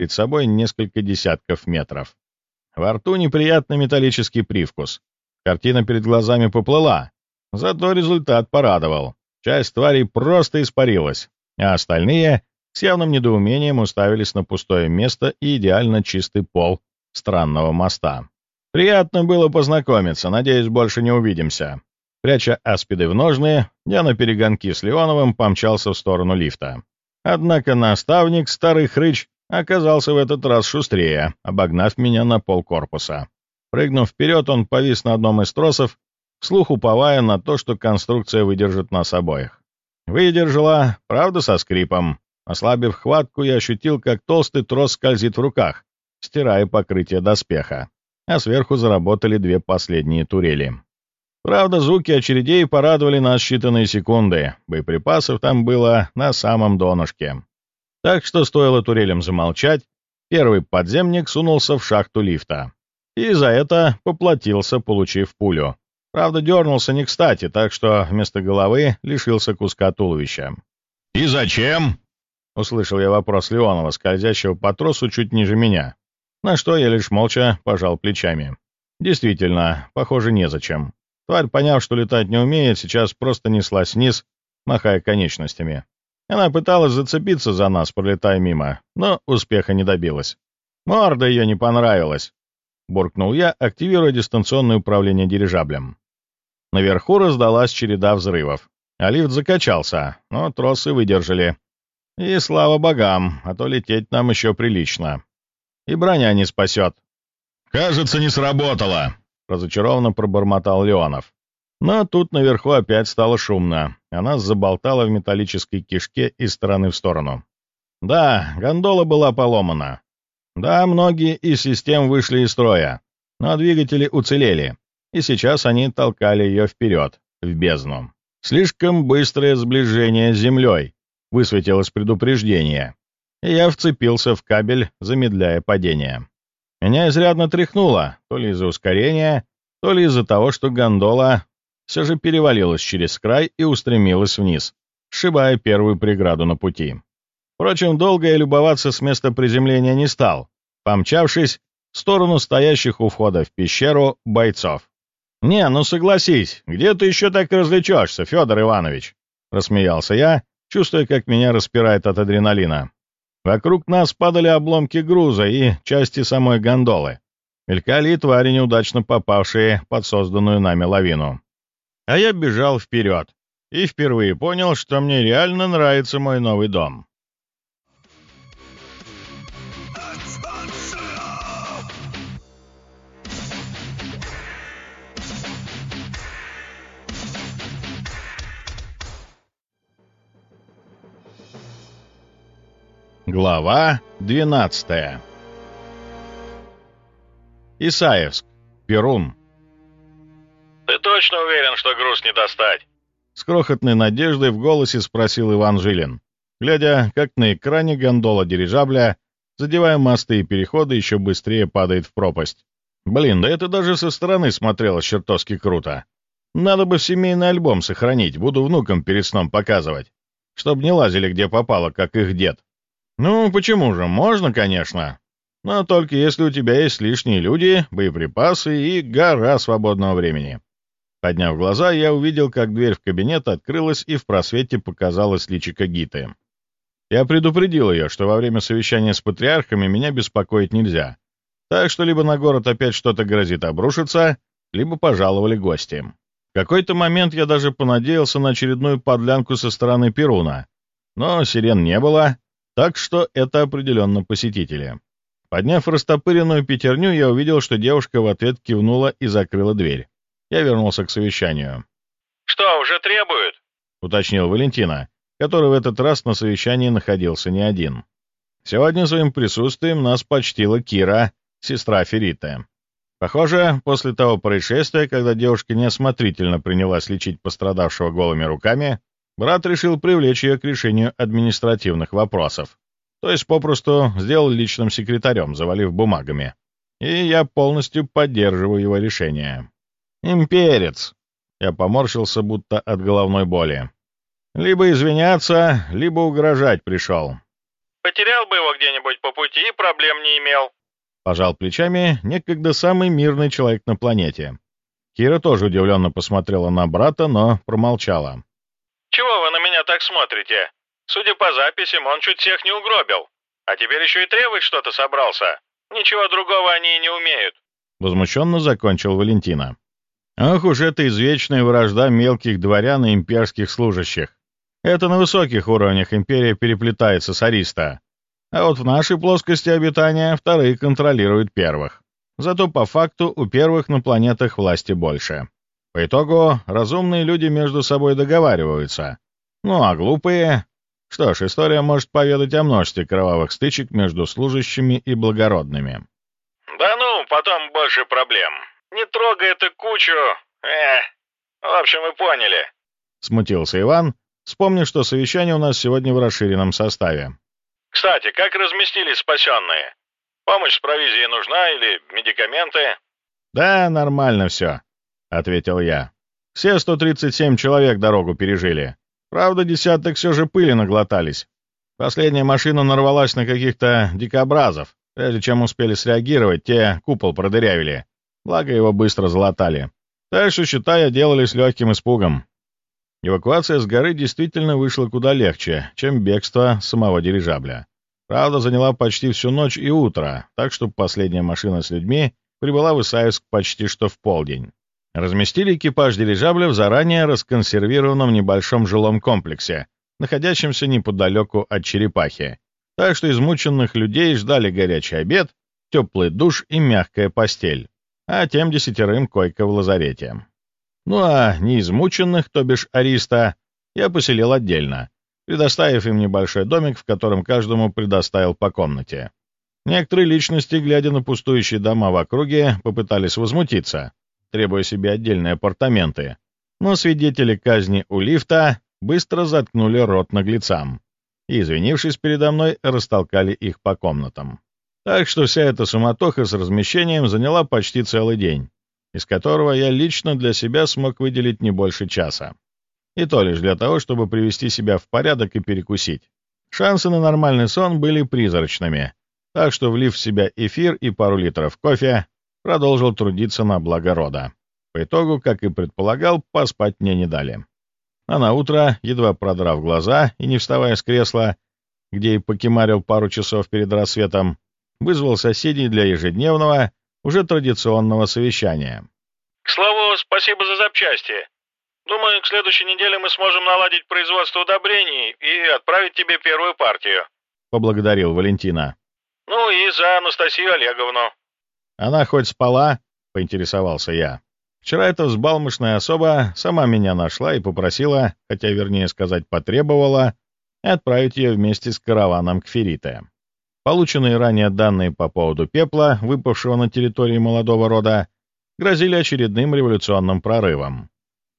перед собой несколько десятков метров. Во рту неприятный металлический привкус. Картина перед глазами поплыла, зато результат порадовал. Часть тварей просто испарилась, а остальные с явным недоумением уставились на пустое место и идеально чистый пол странного моста. Приятно было познакомиться, надеюсь, больше не увидимся. Пряча аспиды в ножные, я на перегонки с Леоновым помчался в сторону лифта. Однако наставник, старый хрыч, оказался в этот раз шустрее, обогнав меня на пол корпуса. Прыгнув вперед, он повис на одном из тросов, вслух уповая на то, что конструкция выдержит нас обоих. Выдержала, правда, со скрипом. Ослабив хватку, я ощутил, как толстый трос скользит в руках, стирая покрытие доспеха, а сверху заработали две последние турели. Правда, звуки очередей порадовали нас считанные секунды, боеприпасов там было на самом донышке. Так что стоило турелям замолчать, первый подземник сунулся в шахту лифта. И за это поплатился, получив пулю. Правда, дернулся не кстати, так что вместо головы лишился куска туловища. «И зачем?» — услышал я вопрос Леонова, скользящего по тросу чуть ниже меня, на что я лишь молча пожал плечами. Действительно, похоже, незачем. Тварь, поняв, что летать не умеет, сейчас просто неслась вниз, махая конечностями. Она пыталась зацепиться за нас, пролетая мимо, но успеха не добилась. Морда ее не понравилась. Буркнул я, активируя дистанционное управление дирижаблем. Наверху раздалась череда взрывов. А лифт закачался, но тросы выдержали. И слава богам, а то лететь нам еще прилично. И броня не спасет. «Кажется, не сработало», разочарованно пробормотал Леонов. Но тут наверху опять стало шумно. Она заболтала в металлической кишке из стороны в сторону. Да, гондола была поломана. Да, многие из систем вышли из строя, но двигатели уцелели, и сейчас они толкали ее вперед, в бездну. Слишком быстрое сближение с землей, высветилось предупреждение, и я вцепился в кабель, замедляя падение. Меня изрядно тряхнуло, то ли из-за ускорения, то ли из-за того, что гондола все же перевалилась через край и устремилась вниз, сшибая первую преграду на пути. Впрочем, долго я любоваться с места приземления не стал, помчавшись в сторону стоящих у входа в пещеру бойцов. «Не, ну согласись, где ты еще так развлечешься, Федор Иванович?» — рассмеялся я, чувствуя, как меня распирает от адреналина. Вокруг нас падали обломки груза и части самой гондолы. Мелькали и твари, неудачно попавшие под созданную нами лавину. А я бежал вперед и впервые понял, что мне реально нравится мой новый дом. Глава 12 Исаевск, Перун. «Ты точно уверен, что груз не достать?» С крохотной надеждой в голосе спросил Иван Жилин, глядя, как на экране гондола дирижабля, задевая мосты и переходы, еще быстрее падает в пропасть. Блин, да это даже со стороны смотрелось чертовски круто. Надо бы семейный альбом сохранить, буду внукам перед сном показывать, чтобы не лазили где попало, как их дед. «Ну, почему же? Можно, конечно. Но только если у тебя есть лишние люди, боеприпасы и гора свободного времени». Подняв глаза, я увидел, как дверь в кабинет открылась, и в просвете показалась личико Гиты. Я предупредил ее, что во время совещания с патриархами меня беспокоить нельзя. Так что либо на город опять что-то грозит обрушиться, либо пожаловали гости. В какой-то момент я даже понадеялся на очередную подлянку со стороны Перуна. Но сирен не было, так что это определенно посетители. Подняв растопыренную пятерню, я увидел, что девушка в ответ кивнула и закрыла дверь. Я вернулся к совещанию. «Что, уже требуют?» — уточнил Валентина, который в этот раз на совещании находился не один. Сегодня своим присутствием нас почтила Кира, сестра Фериты. Похоже, после того происшествия, когда девушка неосмотрительно принялась лечить пострадавшего голыми руками, брат решил привлечь ее к решению административных вопросов. То есть попросту сделал личным секретарем, завалив бумагами. И я полностью поддерживаю его решение. «Имперец!» Я поморщился, будто от головной боли. «Либо извиняться, либо угрожать пришел». Потерял бы его где-нибудь по пути и проблем не имел. Пожал плечами некогда самый мирный человек на планете. Кира тоже удивленно посмотрела на брата, но промолчала. «Чего вы на меня так смотрите? Судя по записям, он чуть всех не угробил. А теперь еще и требовать что-то собрался. Ничего другого они и не умеют». Возмущенно закончил Валентина. Ох уж эта извечная вражда мелких дворян и имперских служащих. Это на высоких уровнях империя переплетается с Ариста. А вот в нашей плоскости обитания вторые контролируют первых. Зато по факту у первых на планетах власти больше. По итогу разумные люди между собой договариваются. Ну а глупые... Что ж, история может поведать о множестве кровавых стычек между служащими и благородными. «Да ну, потом больше проблем. Не трогай эту кучу... Эх, в общем, вы поняли». Смутился Иван, вспомнив, что совещание у нас сегодня в расширенном составе. «Кстати, как разместились спасенные? Помощь с провизией нужна или медикаменты?» «Да, нормально все», — ответил я. «Все 137 человек дорогу пережили. Правда, десяток все же пыли наглотались. Последняя машина нарвалась на каких-то дикобразов. Прежде чем успели среагировать, те купол продырявили. Благо его быстро залатали. Что, считая, делались легким испугом. Эвакуация с горы действительно вышла куда легче, чем бегство самого дирижабля. Правда, заняла почти всю ночь и утро, так что последняя машина с людьми прибыла в Исаевск почти что в полдень. Разместили экипаж дирижабля в заранее расконсервированном небольшом жилом комплексе, находящемся неподалеку от черепахи. Так что измученных людей ждали горячий обед, теплый душ и мягкая постель, а тем десятерым койка в лазарете. Ну а неизмученных, то бишь ариста, я поселил отдельно, предоставив им небольшой домик, в котором каждому предоставил по комнате. Некоторые личности, глядя на пустующие дома в округе, попытались возмутиться, требуя себе отдельные апартаменты, но свидетели казни у лифта быстро заткнули рот наглецам и, извинившись передо мной, растолкали их по комнатам. Так что вся эта суматоха с размещением заняла почти целый день из которого я лично для себя смог выделить не больше часа. И то лишь для того, чтобы привести себя в порядок и перекусить. Шансы на нормальный сон были призрачными, так что, влив в себя эфир и пару литров кофе, продолжил трудиться на благо рода. По итогу, как и предполагал, поспать мне не дали. А на утро, едва продрав глаза и не вставая с кресла, где и покемарил пару часов перед рассветом, вызвал соседей для ежедневного уже традиционного совещания. «К слову, спасибо за запчасти. Думаю, к следующей неделе мы сможем наладить производство удобрений и отправить тебе первую партию», — поблагодарил Валентина. «Ну и за Анастасию Олеговну». «Она хоть спала?» — поинтересовался я. Вчера эта взбалмошная особа сама меня нашла и попросила, хотя вернее сказать потребовала, отправить ее вместе с караваном к Ферите. Полученные ранее данные по поводу пепла, выпавшего на территории молодого рода, грозили очередным революционным прорывом.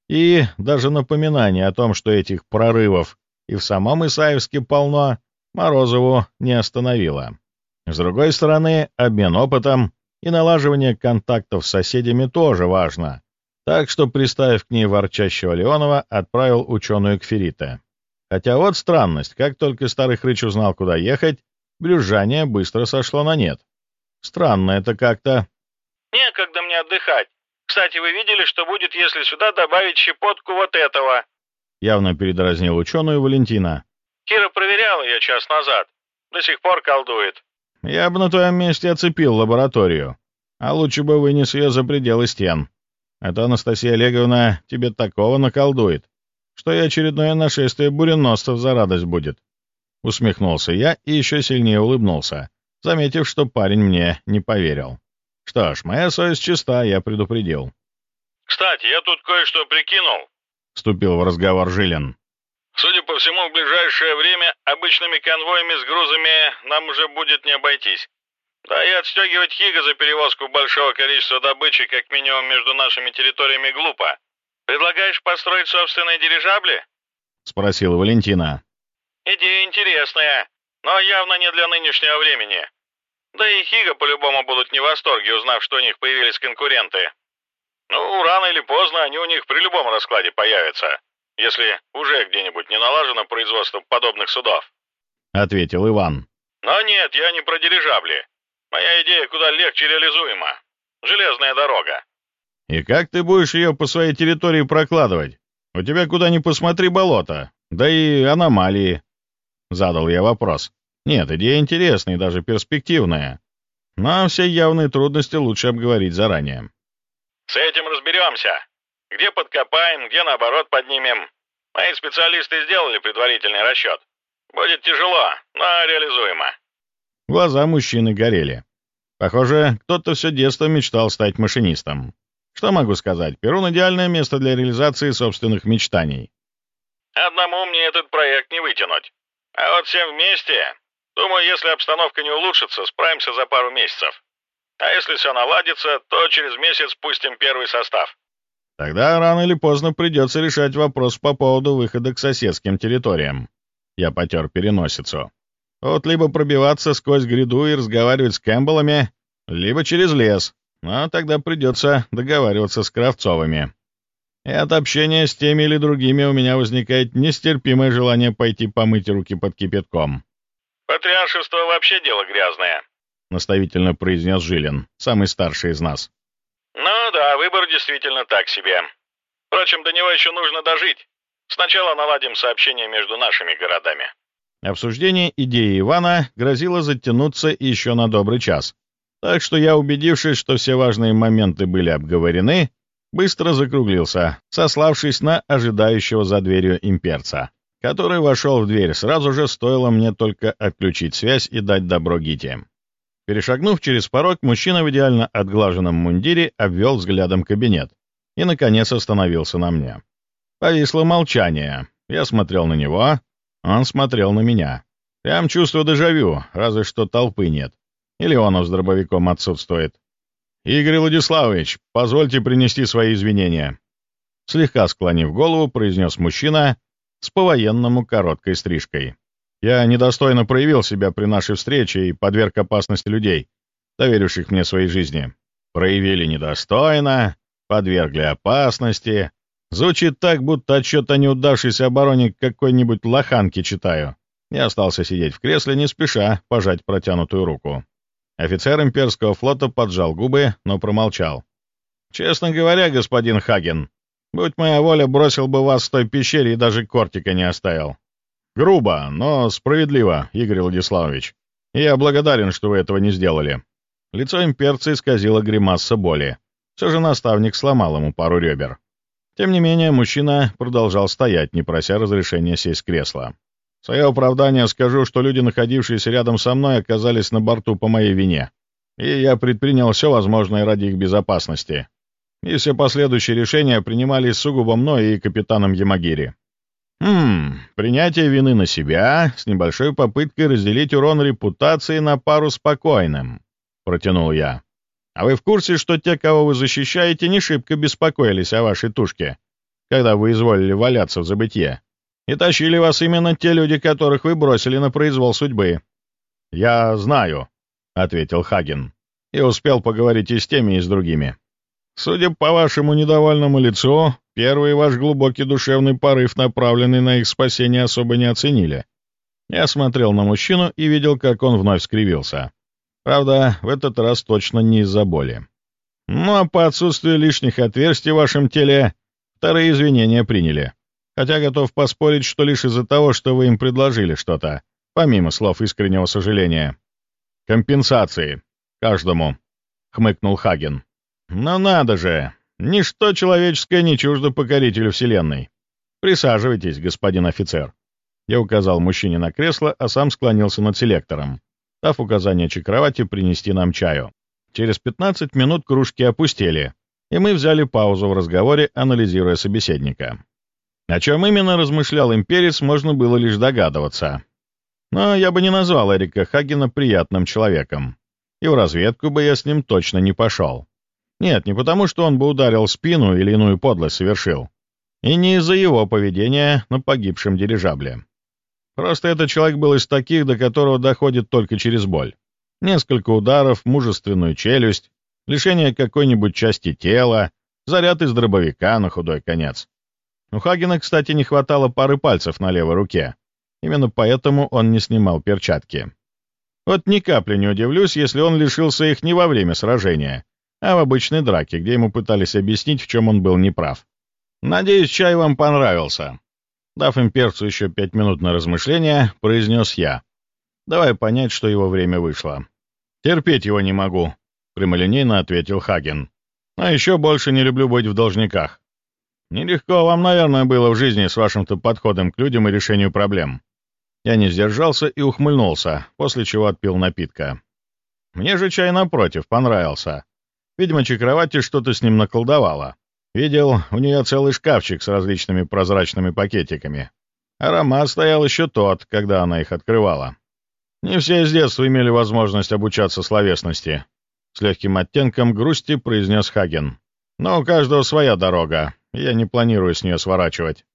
И даже напоминание о том, что этих прорывов и в самом Исаевске полно, Морозову не остановило. С другой стороны, обмен опытом и налаживание контактов с соседями тоже важно, так что, приставив к ней ворчащего Леонова, отправил ученую к Ферите. Хотя вот странность, как только старый хрыч узнал, куда ехать, брюзжание быстро сошло на нет. Странно это как-то. «Некогда мне отдыхать. Кстати, вы видели, что будет, если сюда добавить щепотку вот этого?» Явно передразнил ученую Валентина. «Кира проверяла ее час назад. До сих пор колдует». «Я бы на твоем месте оцепил лабораторию. А лучше бы вынес ее за пределы стен. Это Анастасия Олеговна тебе такого наколдует, что и очередное нашествие буреносцев за радость будет. Усмехнулся я и еще сильнее улыбнулся, заметив, что парень мне не поверил. Что ж, моя совесть чиста, я предупредил. «Кстати, я тут кое-что прикинул», — вступил в разговор Жилин. «Судя по всему, в ближайшее время обычными конвоями с грузами нам уже будет не обойтись. Да и отстегивать Хига за перевозку большого количества добычи как минимум между нашими территориями глупо. Предлагаешь построить собственные дирижабли?» — спросила Валентина. Идея интересная, но явно не для нынешнего времени. Да и Хига по-любому будут не в восторге, узнав, что у них появились конкуренты. Ну, рано или поздно они у них при любом раскладе появятся, если уже где-нибудь не налажено производство подобных судов. — ответил Иван. Но нет, я не про дирижабли. Моя идея куда легче реализуема. Железная дорога. И как ты будешь ее по своей территории прокладывать? У тебя куда ни посмотри болото, да и аномалии. Задал я вопрос. Нет, идея интересная и даже перспективная. Но все явные трудности лучше обговорить заранее. С этим разберемся. Где подкопаем, где наоборот поднимем. Мои специалисты сделали предварительный расчет. Будет тяжело, но реализуемо. Глаза мужчины горели. Похоже, кто-то все детство мечтал стать машинистом. Что могу сказать? Перун — идеальное место для реализации собственных мечтаний. Одному мне этот проект не вытянуть. А вот всем вместе, думаю, если обстановка не улучшится, справимся за пару месяцев. А если все наладится, то через месяц пустим первый состав. Тогда рано или поздно придется решать вопрос по поводу выхода к соседским территориям. Я потер переносицу. Вот либо пробиваться сквозь гряду и разговаривать с Кэмпбеллами, либо через лес, но тогда придется договариваться с Кравцовыми. И от общения с теми или другими у меня возникает нестерпимое желание пойти помыть руки под кипятком. «Патриаршество вообще дело грязное», — наставительно произнес Жилин, самый старший из нас. «Ну да, выбор действительно так себе. Впрочем, до него еще нужно дожить. Сначала наладим сообщение между нашими городами». Обсуждение идеи Ивана грозило затянуться еще на добрый час. Так что я, убедившись, что все важные моменты были обговорены, быстро закруглился, сославшись на ожидающего за дверью имперца, который вошел в дверь сразу же, стоило мне только отключить связь и дать добро Гите. Перешагнув через порог, мужчина в идеально отглаженном мундире обвел взглядом кабинет и, наконец, остановился на мне. Повисло молчание. Я смотрел на него, он смотрел на меня. Прям чувство дежавю, разве что толпы нет. Или он с дробовиком отсутствует. «Игорь Владиславович, позвольте принести свои извинения». Слегка склонив голову, произнес мужчина с по-военному короткой стрижкой. «Я недостойно проявил себя при нашей встрече и подверг опасности людей, доверивших мне своей жизни. Проявили недостойно, подвергли опасности, Звучит так, будто отчет о неудавшейся обороне какой-нибудь лоханки читаю. Я остался сидеть в кресле, не спеша пожать протянутую руку. Офицер имперского флота поджал губы, но промолчал. «Честно говоря, господин Хаген, будь моя воля, бросил бы вас в той пещере и даже кортика не оставил. Грубо, но справедливо, Игорь Владиславович. Я благодарен, что вы этого не сделали». Лицо имперца исказило гримаса боли. Все же наставник сломал ему пару ребер. Тем не менее, мужчина продолжал стоять, не прося разрешения сесть в кресло. В свое оправдание скажу, что люди, находившиеся рядом со мной, оказались на борту по моей вине, и я предпринял все возможное ради их безопасности. И все последующие решения принимались сугубо мной и капитаном Ямагири. Хм, принятие вины на себя с небольшой попыткой разделить урон репутации на пару спокойным, протянул я. А вы в курсе, что те, кого вы защищаете, не шибко беспокоились о вашей тушке, когда вы изволили валяться в забытье? И тащили вас именно те люди, которых вы бросили на произвол судьбы. «Я знаю», — ответил Хаген, и успел поговорить и с теми, и с другими. «Судя по вашему недовольному лицу, первый ваш глубокий душевный порыв, направленный на их спасение, особо не оценили». Я смотрел на мужчину и видел, как он вновь скривился. Правда, в этот раз точно не из-за боли. Ну а по отсутствию лишних отверстий в вашем теле вторые извинения приняли. Хотя готов поспорить, что лишь из-за того, что вы им предложили что-то, помимо слов искреннего сожаления. «Компенсации. Каждому», — хмыкнул Хаген. «Но надо же! Ничто человеческое не чуждо покорителю Вселенной. Присаживайтесь, господин офицер». Я указал мужчине на кресло, а сам склонился над селектором дав указание Чакровати принести нам чаю. Через 15 минут кружки опустели, и мы взяли паузу в разговоре, анализируя собеседника. О чем именно размышлял имперец, можно было лишь догадываться. Но я бы не назвал Эрика Хагена приятным человеком. И в разведку бы я с ним точно не пошел. Нет, не потому, что он бы ударил спину или иную подлость совершил. И не из-за его поведения на погибшем дирижабле. Просто этот человек был из таких, до которого доходит только через боль. Несколько ударов, мужественную челюсть, лишение какой-нибудь части тела, заряд из дробовика на худой конец. У Хагена, кстати, не хватало пары пальцев на левой руке. Именно поэтому он не снимал перчатки. Вот ни капли не удивлюсь, если он лишился их не во время сражения, а в обычной драке, где ему пытались объяснить, в чем он был неправ. Надеюсь, чай вам понравился. Дав имперцу еще пять минут на размышление, произнес я. Давай понять, что его время вышло. Терпеть его не могу, прямолинейно ответил Хаген. А еще больше не люблю быть в должниках. Нелегко вам, наверное, было в жизни с вашим-то подходом к людям и решению проблем. Я не сдержался и ухмыльнулся, после чего отпил напитка. Мне же чай, напротив, понравился. Видимо, Чакровати что-то с ним наколдовала. Видел, у нее целый шкафчик с различными прозрачными пакетиками. Аромат стоял еще тот, когда она их открывала. Не все с детства имели возможность обучаться словесности. С легким оттенком грусти произнес Хаген. Но у каждого своя дорога, я не планирую с нее сворачивать.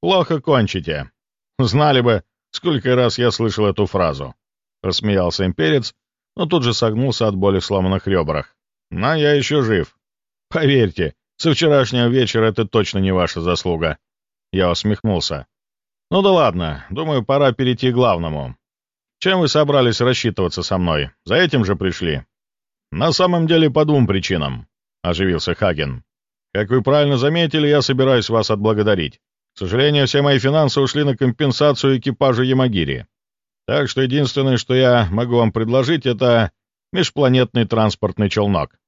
Плохо кончите. Знали бы, сколько раз я слышал эту фразу. Рассмеялся имперец, но тут же согнулся от боли в сломанных ребрах. Но я еще жив. Поверьте, со вчерашнего вечера это точно не ваша заслуга. Я усмехнулся. Ну да ладно, думаю, пора перейти к главному. Чем вы собрались рассчитываться со мной? За этим же пришли? На самом деле по двум причинам, оживился Хаген. Как вы правильно заметили, я собираюсь вас отблагодарить. К сожалению, все мои финансы ушли на компенсацию экипажа Ямагири. Так что единственное, что я могу вам предложить, это межпланетный транспортный челнок.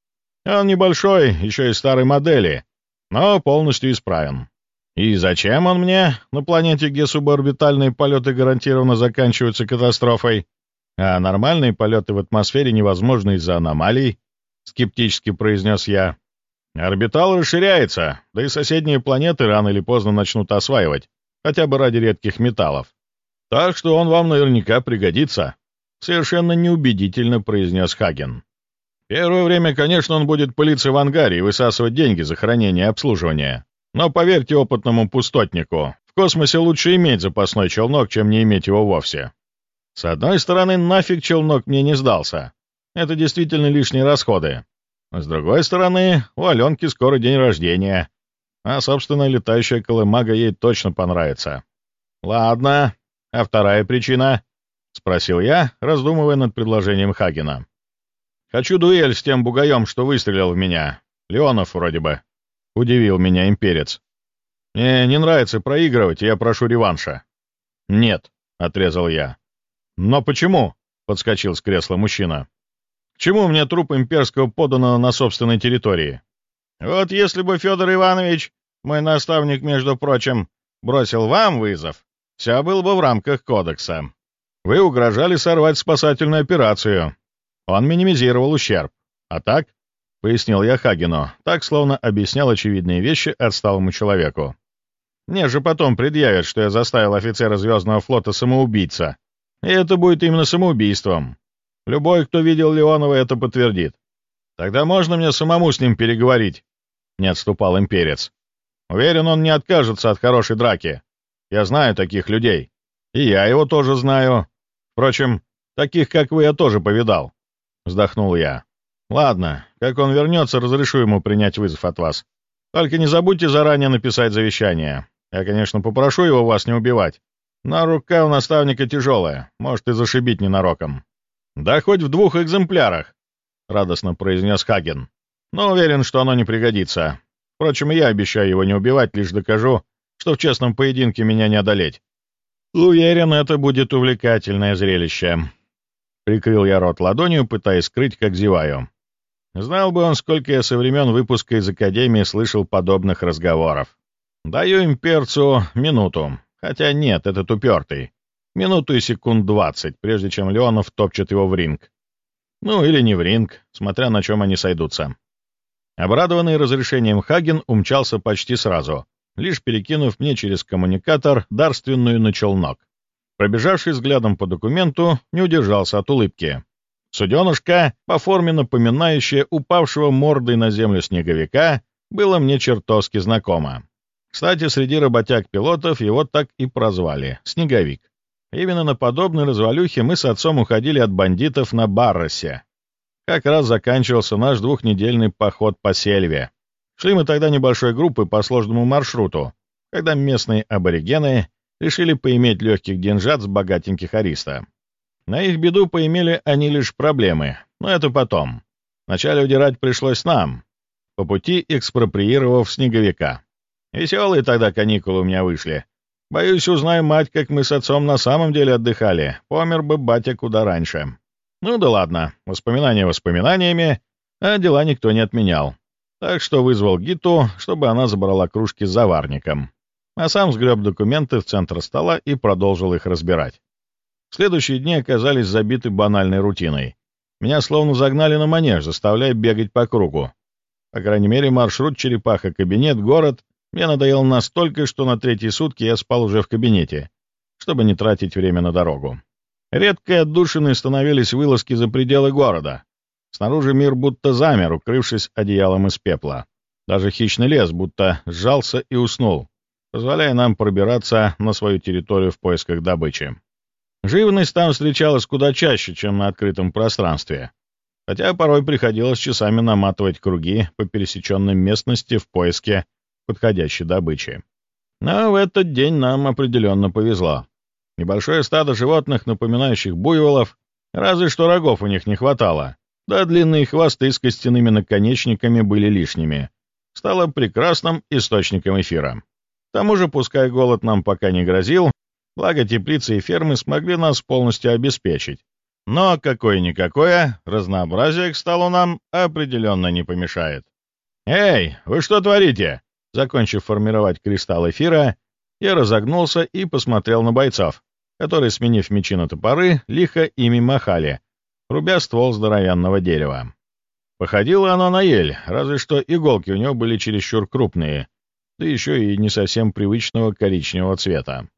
Он небольшой, еще и старой модели, но полностью исправен. И зачем он мне на планете, где суборбитальные полеты гарантированно заканчиваются катастрофой, а нормальные полеты в атмосфере невозможны из-за аномалий? Скептически произнес я. Орбитал расширяется, да и соседние планеты рано или поздно начнут осваивать, хотя бы ради редких металлов. Так что он вам наверняка пригодится. Совершенно неубедительно произнес Хаген. Первое время, конечно, он будет пылиться в ангаре и высасывать деньги за хранение и обслуживание. Но поверьте опытному пустотнику, в космосе лучше иметь запасной челнок, чем не иметь его вовсе. С одной стороны, нафиг челнок мне не сдался. Это действительно лишние расходы. С другой стороны, у Аленки скоро день рождения, а, собственно, летающая колымага ей точно понравится. Ладно, а вторая причина? — спросил я, раздумывая над предложением Хагена. «Хочу дуэль с тем бугаем, что выстрелил в меня. Леонов вроде бы». Удивил меня имперец. «Мне не нравится проигрывать, я прошу реванша». «Нет», — отрезал я. «Но почему?» — подскочил с кресла мужчина. Чему мне труп имперского подданного на собственной территории? Вот если бы Федор Иванович, мой наставник, между прочим, бросил вам вызов, все было бы в рамках кодекса. Вы угрожали сорвать спасательную операцию. Он минимизировал ущерб. А так, — пояснил я Хагину, так, словно объяснял очевидные вещи отсталому человеку. Мне же потом предъявят, что я заставил офицера Звездного флота самоубийца. И это будет именно самоубийством. Любой, кто видел Леонова, это подтвердит. Тогда можно мне самому с ним переговорить?» Не отступал имперец. «Уверен, он не откажется от хорошей драки. Я знаю таких людей. И я его тоже знаю. Впрочем, таких, как вы, я тоже повидал». Вздохнул я. «Ладно, как он вернется, разрешу ему принять вызов от вас. Только не забудьте заранее написать завещание. Я, конечно, попрошу его вас не убивать. Но рука у наставника тяжелая, может и зашибить ненароком. «Да хоть в двух экземплярах», — радостно произнес Хаген. «Но уверен, что оно не пригодится. Впрочем, я обещаю его не убивать, лишь докажу, что в честном поединке меня не одолеть. Уверен, это будет увлекательное зрелище». Прикрыл я рот ладонью, пытаясь скрыть, как зеваю. Знал бы он, сколько я со времен выпуска из Академии слышал подобных разговоров. Даю имперцу минуту. Хотя нет, этот упертый. Минуту и секунд двадцать, прежде чем Леонов топчет его в ринг. Ну, или не в ринг, смотря на чем они сойдутся. Обрадованный разрешением Хаген умчался почти сразу, лишь перекинув мне через коммуникатор дарственную на челнок. Пробежавший взглядом по документу, не удержался от улыбки. Суденышко, по форме напоминающее упавшего мордой на землю снеговика, было мне чертовски знакомо. Кстати, среди работяг-пилотов его так и прозвали — Снеговик. Именно на подобной развалюхе мы с отцом уходили от бандитов на Барросе. Как раз заканчивался наш двухнедельный поход по сельве. Шли мы тогда небольшой группой по сложному маршруту, когда местные аборигены решили поиметь легких деньжат с богатеньких ариста. На их беду поимели они лишь проблемы, но это потом. Вначале удирать пришлось нам, по пути экспроприировав снеговика. Веселые тогда каникулы у меня вышли. Боюсь, узнаю мать, как мы с отцом на самом деле отдыхали. Помер бы батя куда раньше. Ну да ладно, воспоминания воспоминаниями, а дела никто не отменял. Так что вызвал Гиту, чтобы она забрала кружки с заварником. А сам сгреб документы в центр стола и продолжил их разбирать. Следующие дни оказались забиты банальной рутиной. Меня словно загнали на манеж, заставляя бегать по кругу. По крайней мере, маршрут черепаха-кабинет, город мне надоело настолько, что на третьи сутки я спал уже в кабинете, чтобы не тратить время на дорогой. Редкой отдушиной становились вылазки за пределы города. Снаружи мир будто замер, укрывшись одеялом из пепла. Даже хищный лес будто сжался и уснул, позволяя нам пробираться на свою территорию в поисках добычи. Живность там встречалась куда чаще, чем на открытом пространстве, хотя порой приходилось часами наматывать круги по пересеченной местности в поиске подходящей добычи. Но в этот день нам определенно повезло. Небольшое стадо животных, напоминающих буйволов, разве что рогов у них не хватало, да длинные хвосты с костяными наконечниками были лишними, стало прекрасным источником эфира. К тому же, пускай голод нам пока не грозил, благо теплицы и фермы смогли нас полностью обеспечить. Но какое-никакое разнообразие к столу нам определенно не помешает. «Эй, вы что творите?» Закончив формировать кристалл эфира, я разогнулся и посмотрел на бойцов, которые, сменив мечи на топоры, лихо ими махали, рубя ствол здоровянного дерева. Походило оно на ель, разве что иголки у него были чересчур крупные, да еще и не совсем привычного коричневого цвета.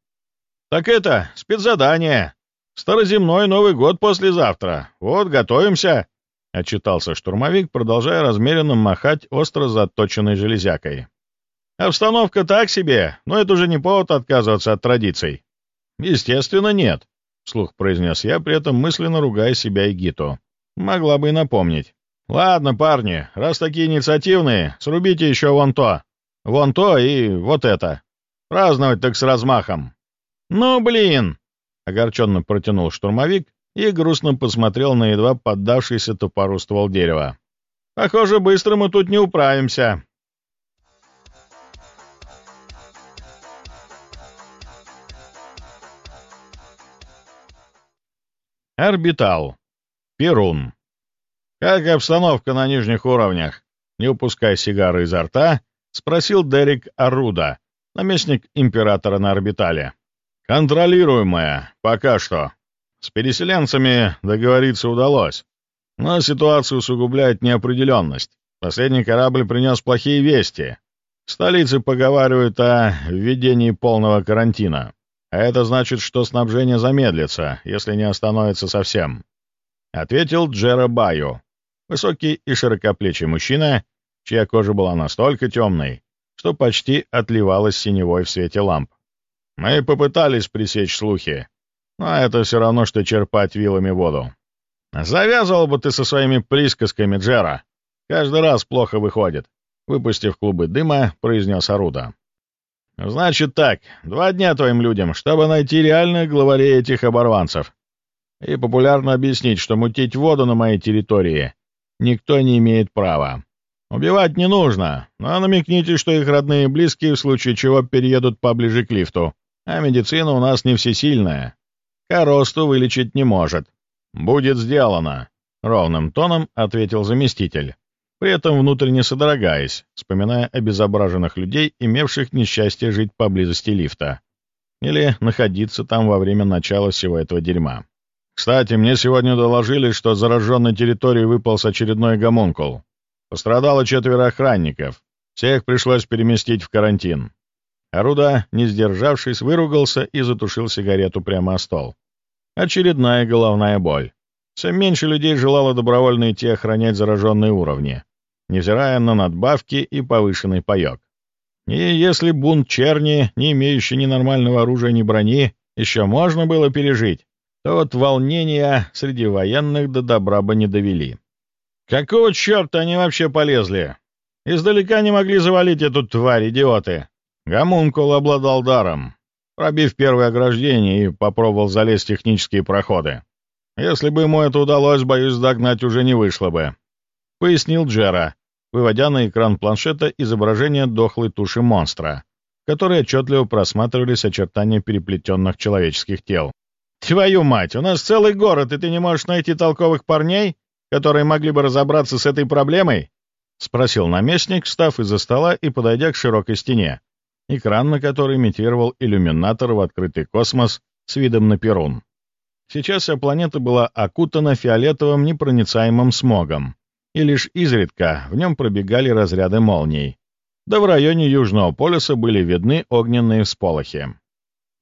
«Так это, спецзадание! Староземной Новый год послезавтра! Вот, готовимся!» — отчитался штурмовик, продолжая размеренно махать остро заточенной железякой. Обстановка так себе, но это уже не повод отказываться от традиций. Естественно, нет, — вслух произнес я, при этом мысленно ругая себя и Гиту. Могла бы и напомнить. Ладно, парни, раз такие инициативные, срубите еще вон то. Вон то и вот это. Праздновать так с размахом. Ну, блин! — огорченно протянул штурмовик и грустно посмотрел на едва поддавшийся топору ствол дерева. «Похоже, быстро мы тут не управимся. Орбитал. Перун. «Как обстановка на нижних уровнях?» Не упуская сигары изо рта, спросил Дерек Аруда, наместник императора на орбитале. «Контролируемая, пока что. С переселенцами договориться удалось, но ситуацию усугубляет неопределенность. Последний корабль принес плохие вести. В столице поговаривают о введении полного карантина. А это значит, что снабжение замедлится, если не остановится совсем. Ответил Джера Баю, высокий и широкоплечий мужчина, чья кожа была настолько темной, что почти отливалась синевой в свете ламп. Мы попытались пресечь слухи, но это все равно, что черпать вилами воду. Завязывал бы ты со своими присказками, Джера. Каждый раз плохо выходит. Выпустив клубы дыма, произнес Аруда. «Значит так, два дня твоим людям, чтобы найти реальных главарей этих оборванцев. И популярно объяснить, что мутить воду на моей территории никто не имеет права. Убивать не нужно, но намекните, что их родные и близкие в случае чего переедут поближе к лифту, а медицина у нас не всесильная. Коросту вылечить не может. Будет сделано», — ровным тоном ответил заместитель при этом внутренне содрогаясь, вспоминая обезображенных людей, имевших несчастье жить поблизости лифта. Или находиться там во время начала всего этого дерьма. Кстати, мне сегодня доложили, что с зараженной территории выполз очередной гомункул. Пострадало четверо охранников. Всех пришлось переместить в карантин. Аруда, не сдержавшись, выругался и затушил сигарету прямо о стол. Очередная головная боль. Все меньше людей желало добровольно идти охранять зараженные уровни, невзирая на надбавки и повышенный паек. И если бунт черни, не имеющий ни нормального оружия, ни брони, еще можно было пережить, то вот волнения среди военных до добра бы не довели. Какого черта они вообще полезли? Издалека не могли завалить эту тварь, идиоты. Гомункул обладал даром, пробив первое ограждение и попробовал залезть в технические проходы. Если бы ему это удалось, боюсь, догнать уже не вышло бы», — пояснил Джера, выводя на экран планшета изображение дохлой туши монстра, в которой отчетливо просматривались очертания переплетенных человеческих тел. «Твою мать, у нас целый город, и ты не можешь найти толковых парней, которые могли бы разобраться с этой проблемой?» — спросил наместник, встав из-за стола и подойдя к широкой стене, экран на который имитировал иллюминатор в открытый космос с видом на Перун. Сейчас вся планета была окутана фиолетовым непроницаемым смогом, и лишь изредка в нем пробегали разряды молний. Да в районе Южного полюса были видны огненные всполохи.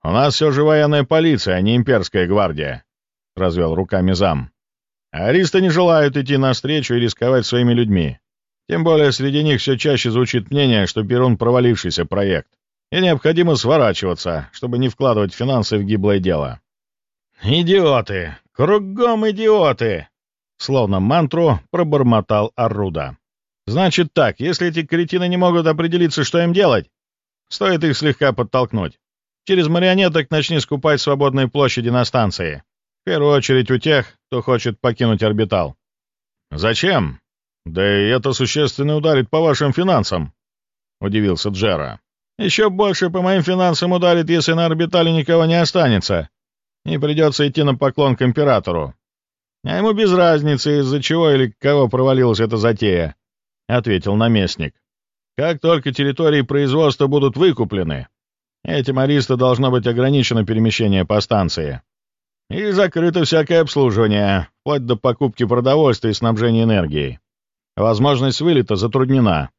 «У нас все же военная полиция, а не имперская гвардия», — развел руками зам. «Аристы не желают идти навстречу и рисковать своими людьми. Тем более среди них все чаще звучит мнение, что Перун — провалившийся проект, и необходимо сворачиваться, чтобы не вкладывать финансы в гиблое дело. «Идиоты! Кругом идиоты!» Словно мантру пробормотал Арруда. «Значит так, если эти кретины не могут определиться, что им делать, стоит их слегка подтолкнуть. Через марионеток начни скупать свободные площади на станции. В первую очередь у тех, кто хочет покинуть орбитал». «Зачем?» «Да и это существенно ударит по вашим финансам», — удивился Джера. «Еще больше по моим финансам ударит, если на орбитале никого не останется», и придется идти на поклон к императору. А ему без разницы, из-за чего или кого провалилась эта затея, — ответил наместник. Как только территории производства будут выкуплены, этим аристо должно быть ограничено перемещение по станции. И закрыто всякое обслуживание, вплоть до покупки продовольствия и снабжения энергией. Возможность вылета затруднена.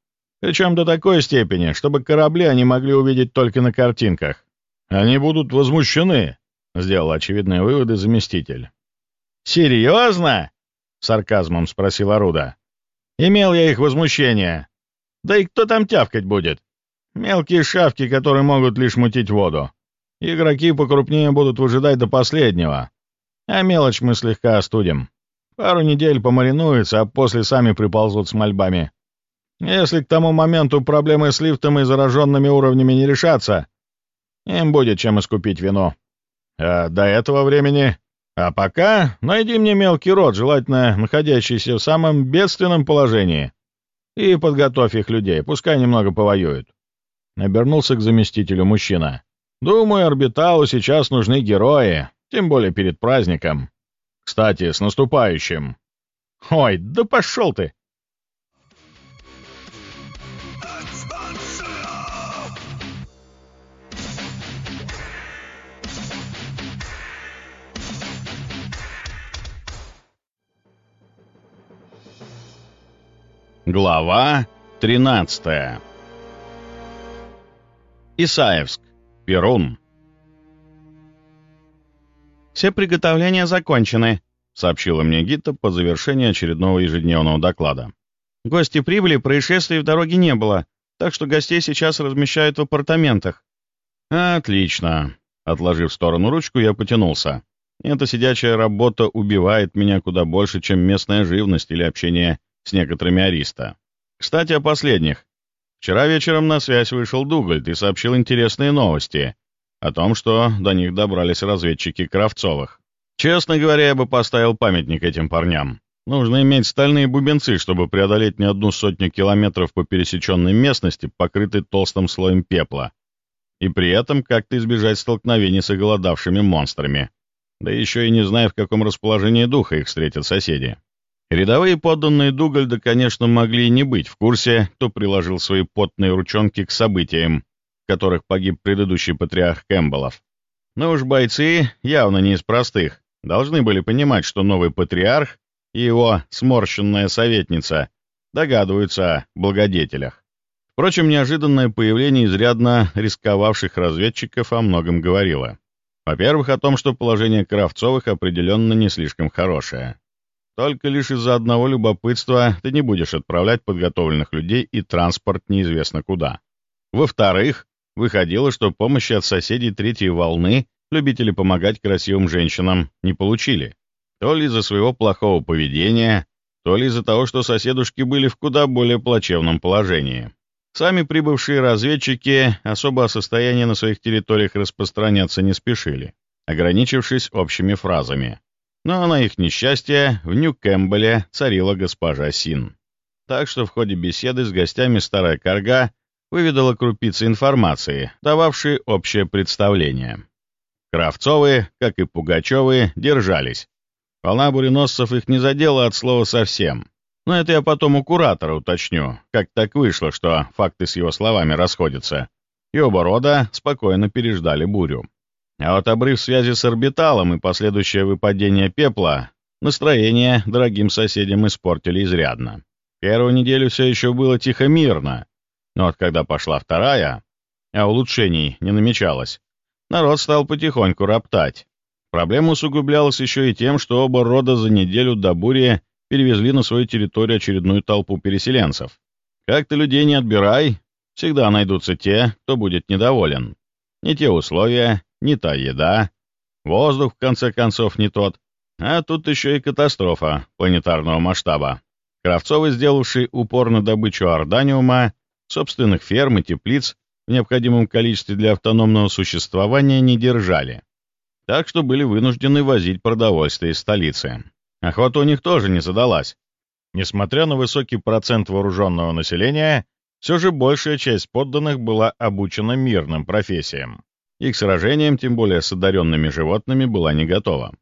Причем до такой степени, чтобы корабли они могли увидеть только на картинках. Они будут возмущены, — сделал очевидные выводы заместитель. «Серьезно?» — сарказмом спросил Оруда. «Имел я их возмущение. Да и кто там тявкать будет? Мелкие шавки, которые могут лишь мутить воду. Игроки покрупнее будут выжидать до последнего. А мелочь мы слегка остудим. Пару недель помаринуются, а после сами приползут с мольбами. Если к тому моменту проблемы с лифтом и зараженными уровнями не решатся, им будет чем искупить вино». А до этого времени... А пока найди мне мелкий род, желательно находящийся в самом бедственном положении, и подготовь их людей, пускай немного повоюют. Обернулся к заместителю мужчина. Думаю, орбиталу сейчас нужны герои, тем более перед праздником. Кстати, с наступающим. Ой, да пошел ты! Глава 13 Исаевск. Перун. «Все приготовления закончены», — сообщила мне Гита по завершении очередного ежедневного доклада. «Гости прибыли, происшествий в дороге не было, так что гостей сейчас размещают в апартаментах». «Отлично». Отложив в сторону ручку, я потянулся. Эта сидячая работа убивает меня куда больше, чем местная живность или общение с некоторыми Ариста. Кстати, о последних. Вчера вечером на связь вышел Дугальд и сообщил интересные новости о том, что до них добрались разведчики Кравцовых. Честно говоря, я бы поставил памятник этим парням. Нужно иметь стальные бубенцы, чтобы преодолеть не одну сотню километров по пересеченной местности, покрытой толстым слоем пепла, и при этом как-то избежать столкновений с оголодавшими монстрами, да еще и не зная, в каком расположении духа их встретят соседи. Рядовые подданные Дугальда, конечно, могли не быть в курсе, кто приложил свои потные ручонки к событиям, в которых погиб предыдущий патриарх Кэмпбеллов. Но уж бойцы, явно не из простых, должны были понимать, что новый патриарх и его сморщенная советница догадываются о благодетелях. Впрочем, неожиданное появление изрядно рисковавших разведчиков о многом говорило. Во-первых, о том, что положение Кравцовых определенно не слишком хорошее. Только лишь из-за одного любопытства ты не будешь отправлять подготовленных людей и транспорт неизвестно куда. Во-вторых, выходило, что помощи от соседей третьей волны любители помогать красивым женщинам не получили. То ли из-за своего плохого поведения, то ли из-за того, что соседушки были в куда более плачевном положении. Сами прибывшие разведчики особо о состоянии на своих территориях распространяться не спешили, ограничившись общими фразами. Но на их несчастье в Нью-Кэмпбелле царила госпожа Син. Так что в ходе беседы с гостями старая корга выведала крупицы информации, дававшие общее представление. Кравцовы, как и Пугачевы, держались. Волна буреносцев их не задела от слова совсем. Но это я потом у куратора уточню, как так вышло, что факты с его словами расходятся. И оба рода спокойно переждали бурю. А вот обрыв связи с орбиталом и последующее выпадение пепла настроение дорогим соседям испортили изрядно. Первую неделю все еще было тихо-мирно, но вот когда пошла вторая, а улучшений не намечалось, народ стал потихоньку роптать. Проблема усугублялась еще и тем, что оба рода за неделю до бури перевезли на свою территорию очередную толпу переселенцев. Как ты людей не отбирай, всегда найдутся те, кто будет недоволен. Не те условия, не та еда, воздух, в конце концов, не тот. А тут еще и катастрофа планетарного масштаба. Кравцовы, сделавшие упор на добычу орданиума, собственных ферм и теплиц в необходимом количестве для автономного существования не держали. Так что были вынуждены возить продовольствие из столицы. Охота у них тоже не задалась. Несмотря на высокий процент вооруженного населения, все же большая часть подданных была обучена мирным профессиям. И к сражениям, тем более с одаренными животными, была не готова.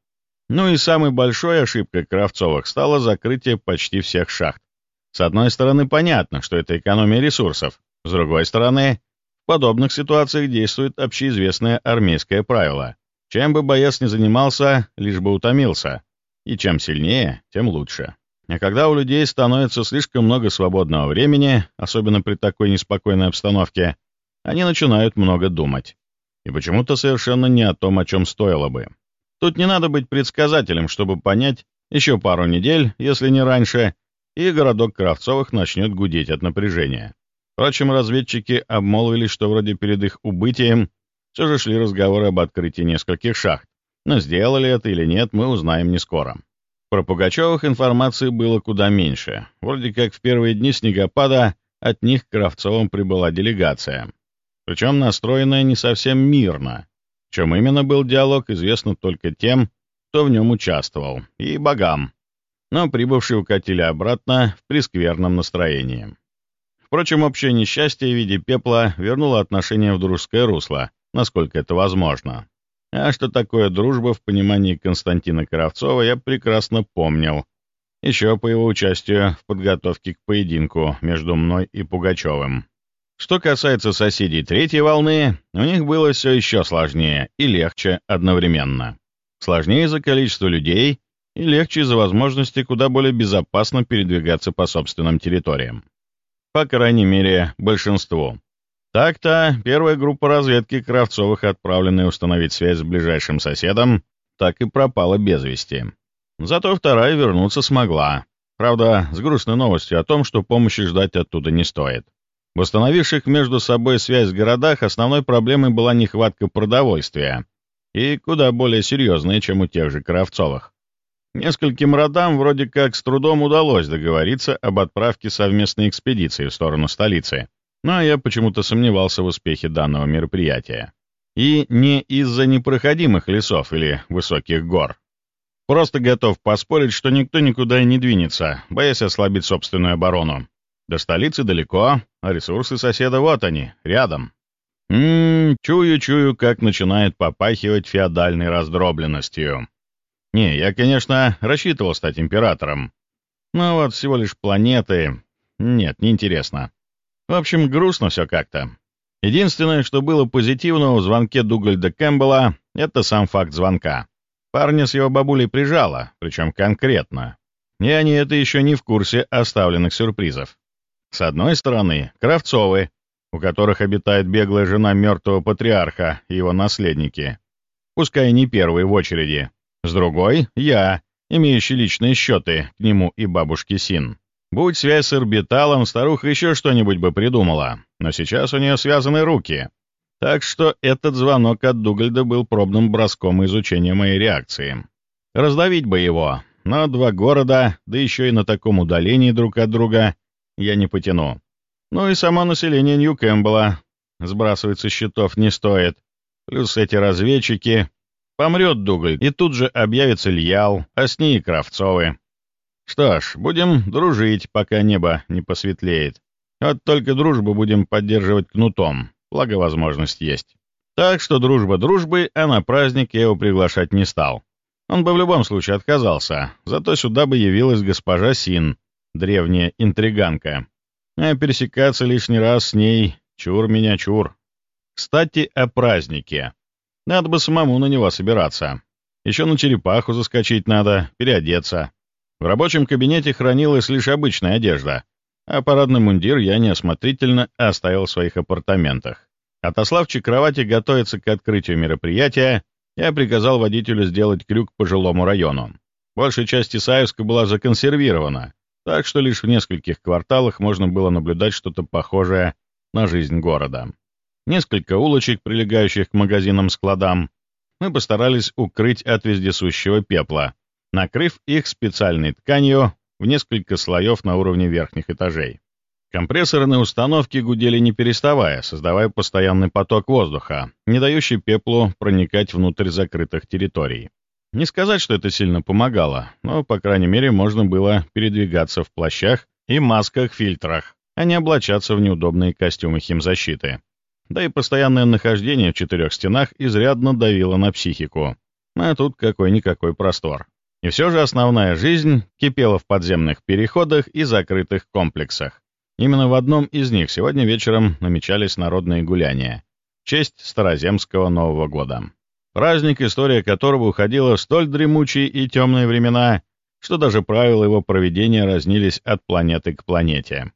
Ну и самой большой ошибкой Кравцовых стало закрытие почти всех шахт. С одной стороны, понятно, что это экономия ресурсов. С другой стороны, в подобных ситуациях действует общеизвестное армейское правило. Чем бы боец ни занимался, лишь бы утомился. И чем сильнее, тем лучше. А когда у людей становится слишком много свободного времени, особенно при такой неспокойной обстановке, они начинают много думать. И почему-то совершенно не о том, о чем стоило бы. Тут не надо быть предсказателем, чтобы понять, еще пару недель, если не раньше, и городок Кравцовых начнет гудеть от напряжения. Впрочем, разведчики обмолвились, что вроде перед их убытием все же шли разговоры об открытии нескольких шахт, но сделали это или нет, мы узнаем не скоро. Про Пугачевых информации было куда меньше. Вроде как в первые дни снегопада от них к Кравцовым прибыла делегация. Причем настроенная не совсем мирно. Чем именно был диалог, известно только тем, кто в нем участвовал, и богам. Но прибывшие укатили обратно в прескверном настроении. Впрочем, общее несчастье в виде пепла вернуло отношения в дружеское русло, насколько это возможно. А что такое дружба в понимании Константина Кравцова, я прекрасно помнил. Еще по его участию в подготовке к поединку между мной и Пугачевым. Что касается соседей третьей волны, у них было все еще сложнее и легче одновременно. Сложнее из-за количества людей и легче из-за возможности куда более безопасно передвигаться по собственным территориям. По крайней мере, большинству. Так-то первая группа разведки Кравцовых, отправленная установить связь с ближайшим соседом, так и пропала без вести. Зато вторая вернуться смогла. Правда, с грустной новостью о том, что помощи ждать оттуда не стоит. В установивших между собой связь городах основной проблемой была нехватка продовольствия, и куда более серьезная, чем у тех же Кравцовых. Нескольким родам вроде как с трудом удалось договориться об отправке совместной экспедиции в сторону столицы, но я почему-то сомневался в успехе данного мероприятия. И не из-за непроходимых лесов или высоких гор. Просто готов поспорить, что никто никуда и не двинется, боясь ослабить собственную оборону. До столицы далеко, а ресурсы соседа вот они, рядом. Ммм, чую-чую, как начинает попахивать феодальной раздробленностью. Не, я, конечно, рассчитывал стать императором. Но вот всего лишь планеты... Нет, неинтересно. В общем, грустно все как-то. Единственное, что было позитивного в звонке Дугальда Кэмпбелла, это сам факт звонка. Парня с его бабулей прижало, причем конкретно. И они это еще не в курсе оставленных сюрпризов. С одной стороны, Кравцовы, у которых обитает беглая жена мертвого патриарха и его наследники. Пускай не первые в очереди. С другой — я, имеющий личные счеты к нему и бабушке Син. Будь связь с орбиталом, старуха еще что-нибудь бы придумала, но сейчас у нее связаны руки. Так что этот звонок от Дугальда был пробным броском изучения моей реакции. Раздавить бы его, но два города, да еще и на таком удалении друг от друга, я не потяну. Ну и само население Нью-Кэмпбелла сбрасывать со счетов не стоит. Плюс эти разведчики. Помрет Дугаль, и тут же объявится Льял, а с ней и Кравцовы. Что ж, будем дружить, пока небо не посветлеет. Вот только дружбу будем поддерживать кнутом, благо возможность есть. Так что дружба дружбы, а на праздник я его приглашать не стал. Он бы в любом случае отказался, зато сюда бы явилась госпожа Син, древняя интриганка. А пересекаться лишний раз с ней — чур меня чур. Кстати, о празднике. Надо бы самому на него собираться. Еще на черепаху заскочить надо, переодеться. В рабочем кабинете хранилась лишь обычная одежда, а парадный мундир я неосмотрительно оставил в своих апартаментах. Отослав кровати готовиться к открытию мероприятия, я приказал водителю сделать крюк по жилому району. Большая часть Исаевска была законсервирована, так что лишь в нескольких кварталах можно было наблюдать что-то похожее на жизнь города. Несколько улочек, прилегающих к магазинам-складам, мы постарались укрыть от вездесущего пепла, накрыв их специальной тканью в несколько слоев на уровне верхних этажей. Компрессорные установки гудели не переставая, создавая постоянный поток воздуха, не дающий пеплу проникать внутрь закрытых территорий. Не сказать, что это сильно помогало, но, по крайней мере, можно было передвигаться в плащах и масках-фильтрах, а не облачаться в неудобные костюмы химзащиты. Да и постоянное нахождение в четырех стенах изрядно давило на психику. А тут какой-никакой простор. И все же основная жизнь кипела в подземных переходах и закрытых комплексах. Именно в одном из них сегодня вечером намечались народные гуляния в честь Староземского Нового года. Праздник, история которого уходила в столь дремучие и темные времена, что даже правила его проведения разнились от планеты к планете.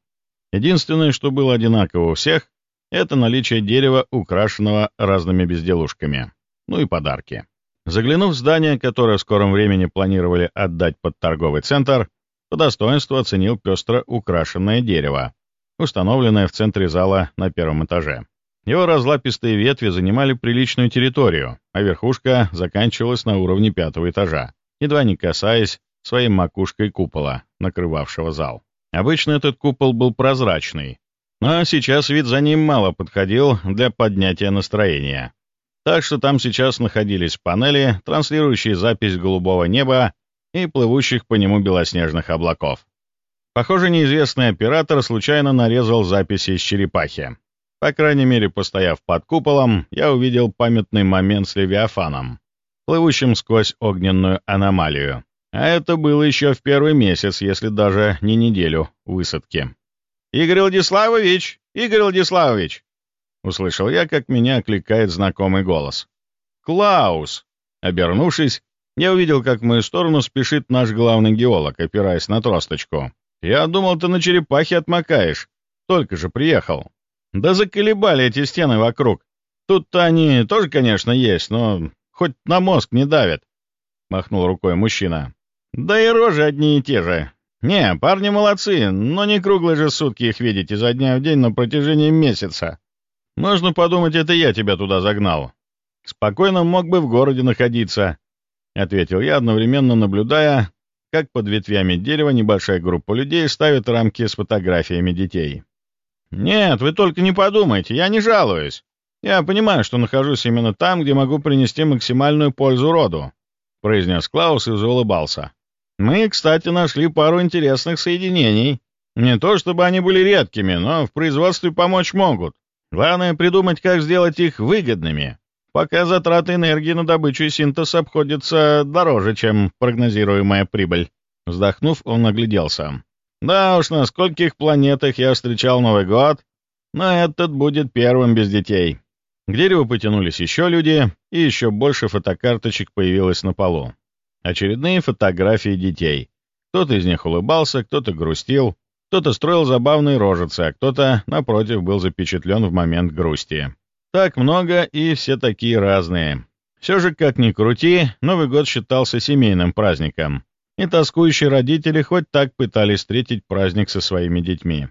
Единственное, что было одинаково у всех, это наличие дерева, украшенного разными безделушками, ну и подарки. Заглянув в здание, которое в скором времени планировали отдать под торговый центр, по достоинству оценил пестро украшенное дерево, установленное в центре зала на первом этаже. Его разлапистые ветви занимали приличную территорию, а верхушка заканчивалась на уровне пятого этажа, едва не касаясь своей макушкой купола, накрывавшего зал. Обычно этот купол был прозрачный, но сейчас вид за ним мало подходил для поднятия настроения. Так что там сейчас находились панели, транслирующие запись голубого неба и плывущих по нему белоснежных облаков. Похоже, неизвестный оператор случайно нарезал записи из черепахи. По крайней мере, постояв под куполом, я увидел памятный момент с Левиафаном, плывущим сквозь огненную аномалию. А это было еще в первый месяц, если даже не неделю высадки. «Игорь Владиславович! Игорь Владиславович!» Услышал я, как меня окликает знакомый голос. «Клаус!» Обернувшись, я увидел, как в мою сторону спешит наш главный геолог, опираясь на тросточку. «Я думал, ты на черепахе отмокаешь. Только же приехал». «Да заколебали эти стены вокруг. Тут-то они тоже, конечно, есть, но хоть на мозг не давят», — махнул рукой мужчина. «Да и рожи одни и те же. Не, парни молодцы, но не круглые же сутки их видеть изо дня в день на протяжении месяца. Можно подумать, это я тебя туда загнал. Спокойно мог бы в городе находиться, — ответил я, одновременно наблюдая, как под ветвями дерева небольшая группа людей ставит рамки с фотографиями детей. «Нет, вы только не подумайте, я не жалуюсь. Я понимаю, что нахожусь именно там, где могу принести максимальную пользу роду», — произнес Клаус и заулыбался. «Мы, кстати, нашли пару интересных соединений. Не то чтобы они были редкими, но в производстве помочь могут. Главное придумать, как сделать их выгодными пока затраты энергии на добычу и синтез обходятся дороже, чем прогнозируемая прибыль. Вздохнув, он огляделся. Да уж, на скольких планетах я встречал Новый год, но этот будет первым без детей. К дереву потянулись еще люди, и еще больше фотокарточек появилось на полу. Очередные фотографии детей. Кто-то из них улыбался, кто-то грустил, кто-то строил забавные рожицы, а кто-то, напротив, был запечатлен в момент грусти. Так много и все такие разные. Все же, как ни крути, Новый год считался семейным праздником, и тоскующие родители хоть так пытались встретить праздник со своими детьми.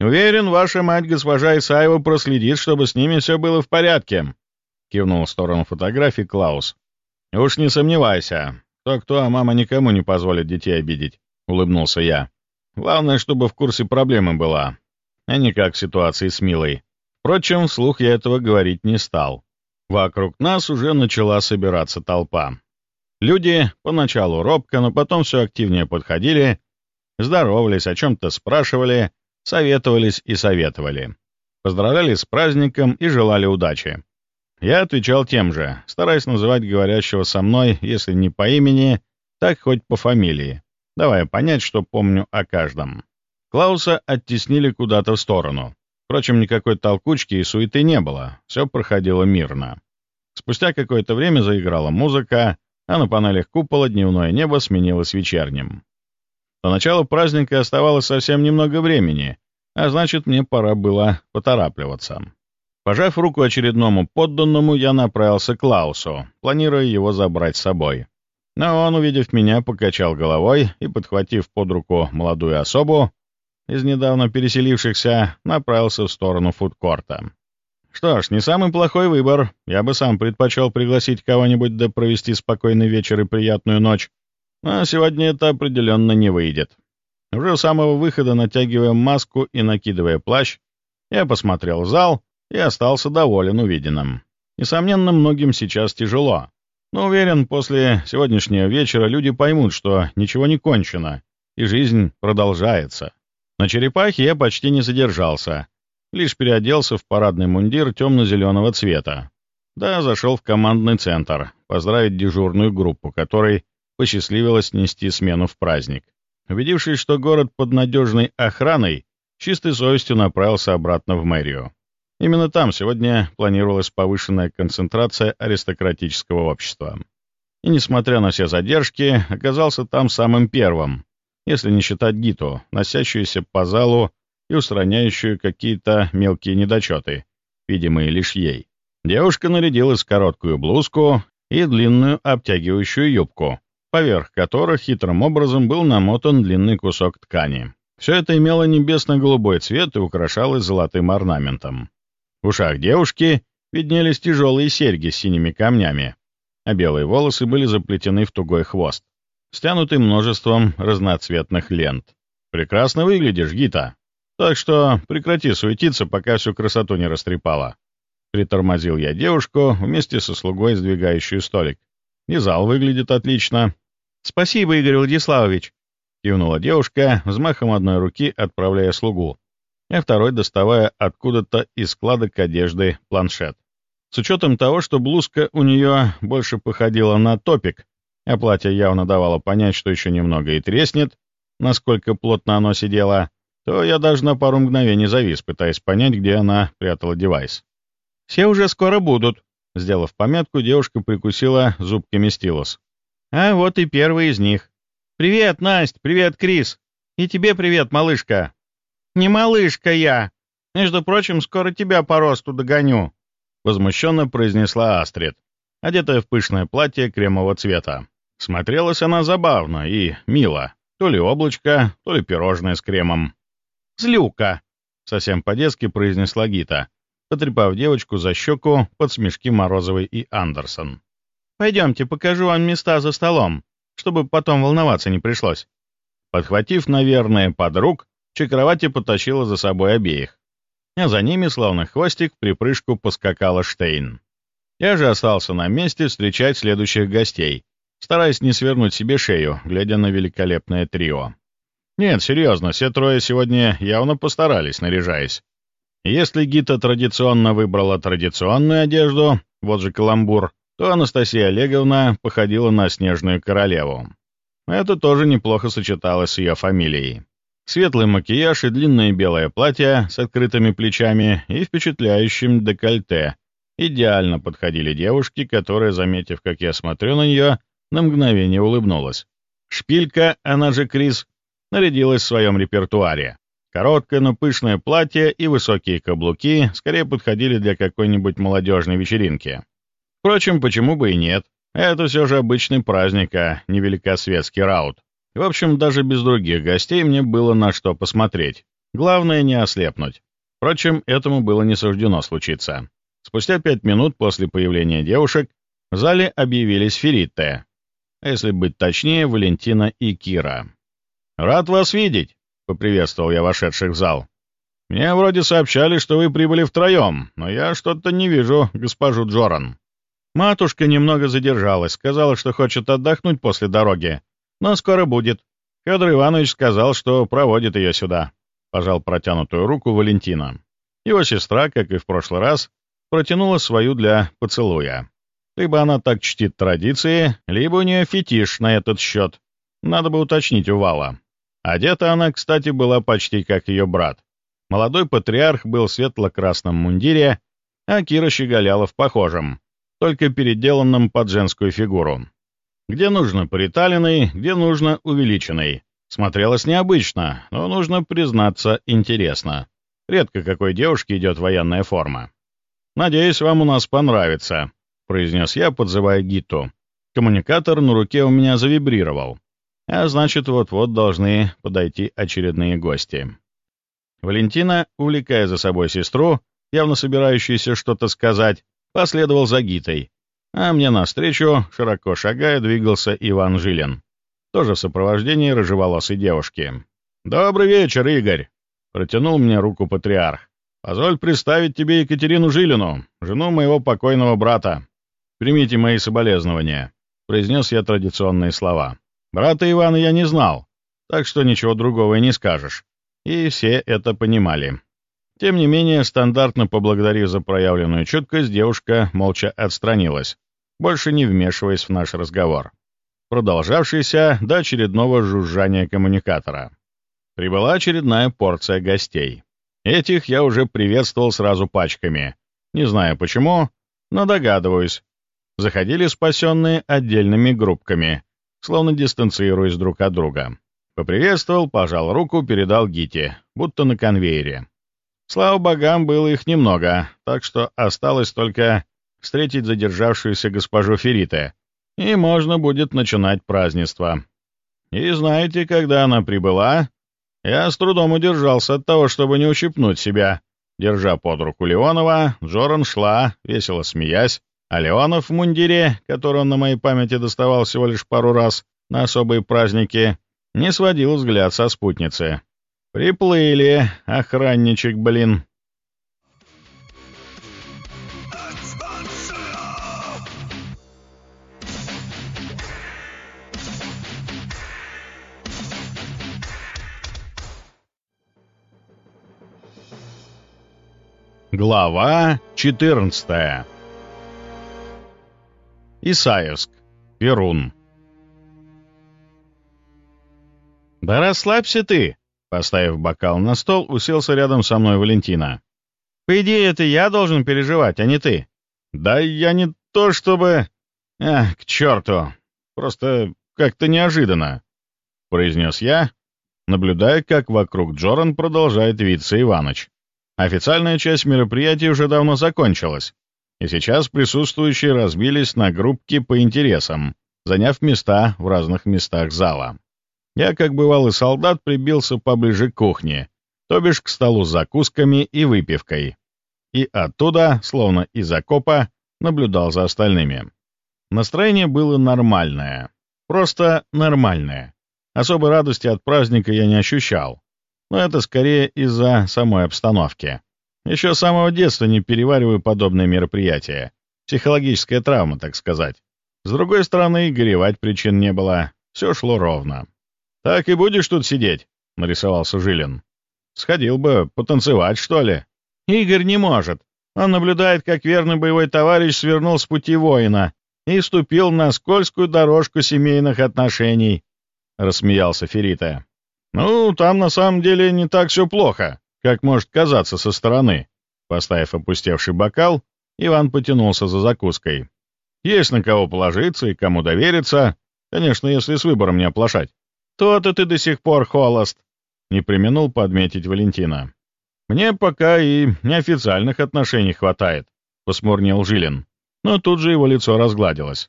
«Уверен, ваша мать, госпожа Исаева, проследит, чтобы с ними все было в порядке», — кивнул в сторону фотографии Клаус. «Уж не сомневайся. Кто-кто, а мама никому не позволит детей обидеть», — улыбнулся я. «Главное, чтобы в курсе проблемы была, а не как ситуации с Милой. Впрочем, вслух я этого говорить не стал. Вокруг нас уже начала собираться толпа. Люди поначалу робко, но потом все активнее подходили, здоровались, о чем-то спрашивали, советовались и советовали. Поздравляли с праздником и желали удачи. Я отвечал тем же, стараясь называть говорящего со мной, если не по имени, так хоть по фамилии, давая понять, что помню о каждом. Клауса оттеснили куда-то в сторону. Впрочем, никакой толкучки и суеты не было, все проходило мирно. Спустя какое-то время заиграла музыка, а на панелях купола дневное небо сменилось вечерним. До начала праздника оставалось совсем немного времени, а значит, мне пора было поторапливаться. Пожав руку очередному подданному, я направился к Клаусу, планируя его забрать с собой. Но он, увидев меня, покачал головой и, подхватив под руку молодую особу, из недавно переселившихся, направился в сторону фудкорта. Что ж, не самый плохой выбор. Я бы сам предпочел пригласить кого-нибудь да провести спокойный вечер и приятную ночь. Но сегодня это определенно не выйдет. Уже у самого выхода, натягивая маску и накидывая плащ, я посмотрел зал и остался доволен увиденным. Несомненно, многим сейчас тяжело. Но уверен, после сегодняшнего вечера люди поймут, что ничего не кончено, и жизнь продолжается. На черепахе я почти не задержался, лишь переоделся в парадный мундир темно-зеленого цвета. Да, зашел в командный центр, поздравить дежурную группу, которой посчастливилось нести смену в праздник. Убедившись, что город под надежной охраной, чистой совестью направился обратно в мэрию. Именно там сегодня планировалась повышенная концентрация аристократического общества. И, несмотря на все задержки, оказался там самым первым, если не считать Гиту, носящуюся по залу и устраняющую какие-то мелкие недочеты, видимые лишь ей. Девушка нарядилась в короткую блузку и длинную обтягивающую юбку, поверх которых хитрым образом был намотан длинный кусок ткани. Все это имело небесно-голубой цвет и украшалось золотым орнаментом. В ушах девушки виднелись тяжелые серьги с синими камнями, а белые волосы были заплетены в тугой хвост, стянутый множеством разноцветных лент. «Прекрасно выглядишь, Гита. Так что прекрати суетиться, пока всю красоту не растрепала». Притормозил я девушку вместе со слугой, сдвигающую столик. И зал выглядит отлично. «Спасибо, Игорь Владиславович», — кивнула девушка, взмахом одной руки отправляя слугу, а второй доставая откуда-то из складок одежды планшет. С учетом того, что блузка у нее больше походила на топик, а платье явно давало понять, что еще немного и треснет, насколько плотно оно сидело, то я даже на пару мгновений завис, пытаясь понять, где она прятала девайс. «Все уже скоро будут», Сделав пометку, девушка прикусила зубками стилус. «А вот и первый из них. Привет, Настя! Привет, Крис! И тебе привет, малышка!» «Не малышка я! Между прочим, скоро тебя по росту догоню!» Возмущенно произнесла Астрид, одетая в пышное платье кремового цвета. Смотрелась она забавно и мило. То ли облачко, то ли пирожное с кремом. «Злюка!» — совсем по-детски произнесла Гита, потрепав девочку за щеку под смешки Морозовой и Андерсон. «Пойдемте, покажу вам места за столом, чтобы потом волноваться не пришлось». Подхватив, наверное, подруг, Чекровати потащила за собой обеих. А за ними, словно хвостик, в припрыжку поскакала Штейн. Я же остался на месте встречать следующих гостей, стараясь не свернуть себе шею, глядя на великолепное трио. Нет, серьезно, все трое сегодня явно постарались, наряжаясь. Если Гита традиционно выбрала традиционную одежду, вот же каламбур, то Анастасия Олеговна походила на снежную королеву. Это тоже неплохо сочеталось с ее фамилией. Светлый макияж и длинное белое платье с открытыми плечами и впечатляющим декольте идеально подходили девушке, которая, заметив, как я смотрю на нее, на мгновение улыбнулась. Шпилька, она же Крис, нарядилась в своем репертуаре. Короткое, но пышное платье и высокие каблуки скорее подходили для какой-нибудь молодежной вечеринки. Впрочем, почему бы и нет? Это все же обычный праздник, а не великосветский раут. В общем, даже без других гостей мне было на что посмотреть. Главное не ослепнуть. Впрочем, этому было не суждено случиться. Спустя пять минут после появления девушек в зале объявились Феритте, а если быть точнее, Валентина и Кира. «Рад вас видеть!» — поприветствовал я вошедших в зал. Мне вроде сообщали, что вы прибыли втроем, но я что-то не вижу госпожу Джоран». Матушка немного задержалась, сказала, что хочет отдохнуть после дороги, но скоро будет. Федор Иванович сказал, что проводит ее сюда. Пожал протянутую руку Валентина. Его сестра, как и в прошлый раз, протянула свою для поцелуя. Либо она так чтит традиции, либо у нее фетиш на этот счет. Надо бы уточнить у Вала. Одета она, кстати, была почти как ее брат. Молодой патриарх был в светло-красном мундире, а Кира щеголяла в похожем, только переделанном под женскую фигуру. Где нужно приталенный, где нужно увеличенный. Смотрелось необычно, но, нужно признаться, интересно. Редко какой девушке идет военная форма. «Надеюсь, вам у нас понравится», — произнес я, подзывая Гиту. Коммуникатор на руке у меня завибрировал. А значит, вот-вот должны подойти очередные гости. Валентина, увлекая за собой сестру, явно собирающуюся что-то сказать, последовал за Гитой. А мне навстречу, широко шагая, двигался Иван Жилин, тоже в сопровождении рыжеволосой девушки. «Добрый вечер, Игорь!» — протянул мне руку патриарх. «Позволь представить тебе Екатерину Жилину, жену моего покойного брата. Примите мои соболезнования», — произнес я традиционные слова. Брата Ивана я не знал, так что ничего другого и не скажешь. И все это понимали. Тем не менее, стандартно поблагодарив за проявленную чуткость, девушка молча отстранилась, больше не вмешиваясь в наш разговор, продолжавшийся до очередного жужжания коммуникатора. Прибыла очередная порция гостей. Этих я уже приветствовал сразу пачками. Не знаю почему, но догадываюсь. Заходили спасенные отдельными группками, словно дистанцируясь друг от друга. Поприветствовал, пожал руку, передал Гите, будто на конвейере. Слава богам, было их немного, так что осталось только встретить задержавшуюся госпожу Ферите, и можно будет начинать празднество. И знаете, когда она прибыла, я с трудом удержался от того, чтобы не ущипнуть себя. Держа под руку Леонова, Джоран шла, весело смеясь, а Леонов в мундире, который он на моей памяти доставал всего лишь пару раз на особые праздники, не сводил взгляд со спутницы. «Приплыли, охранничек, блин!» Глава 14 Исаевск. Перун. «Да расслабься ты!» Поставив бокал на стол, уселся рядом со мной Валентина. «По идее, это я должен переживать, а не ты». «Да я не то чтобы...» «Ах, к черту! Просто как-то неожиданно», — произнес я, наблюдая, как вокруг Джоран продолжает виться Иваныч. Официальная часть мероприятия уже давно закончилась, и сейчас присутствующие разбились на группки по интересам, заняв места в разных местах зала. Я, как бывалый солдат, прибился поближе к кухне, то бишь к столу с закусками и выпивкой. И оттуда, словно из окопа, наблюдал за остальными. Настроение было нормальное. Просто нормальное. Особой радости от праздника я не ощущал. Но это скорее из-за самой обстановки. Еще с самого детства не перевариваю подобные мероприятия. Психологическая травма, так сказать. С другой стороны, горевать причин не было. Все шло ровно. «Так и будешь тут сидеть?» — нарисовался Жилин. «Сходил бы потанцевать, что ли?» «Игорь не может. Он наблюдает, как верный боевой товарищ свернул с пути воина и ступил на скользкую дорожку семейных отношений», — рассмеялся Ферита. «Ну, там на самом деле не так все плохо как может казаться со стороны. Поставив опустевший бокал, Иван потянулся за закуской. Есть на кого положиться и кому довериться, конечно, если с выбором не оплошать. То-то ты до сих пор холост, — не применул подметить Валентина. Мне пока и неофициальных отношений хватает, — посмурнел Жилин. Но тут же его лицо разгладилось.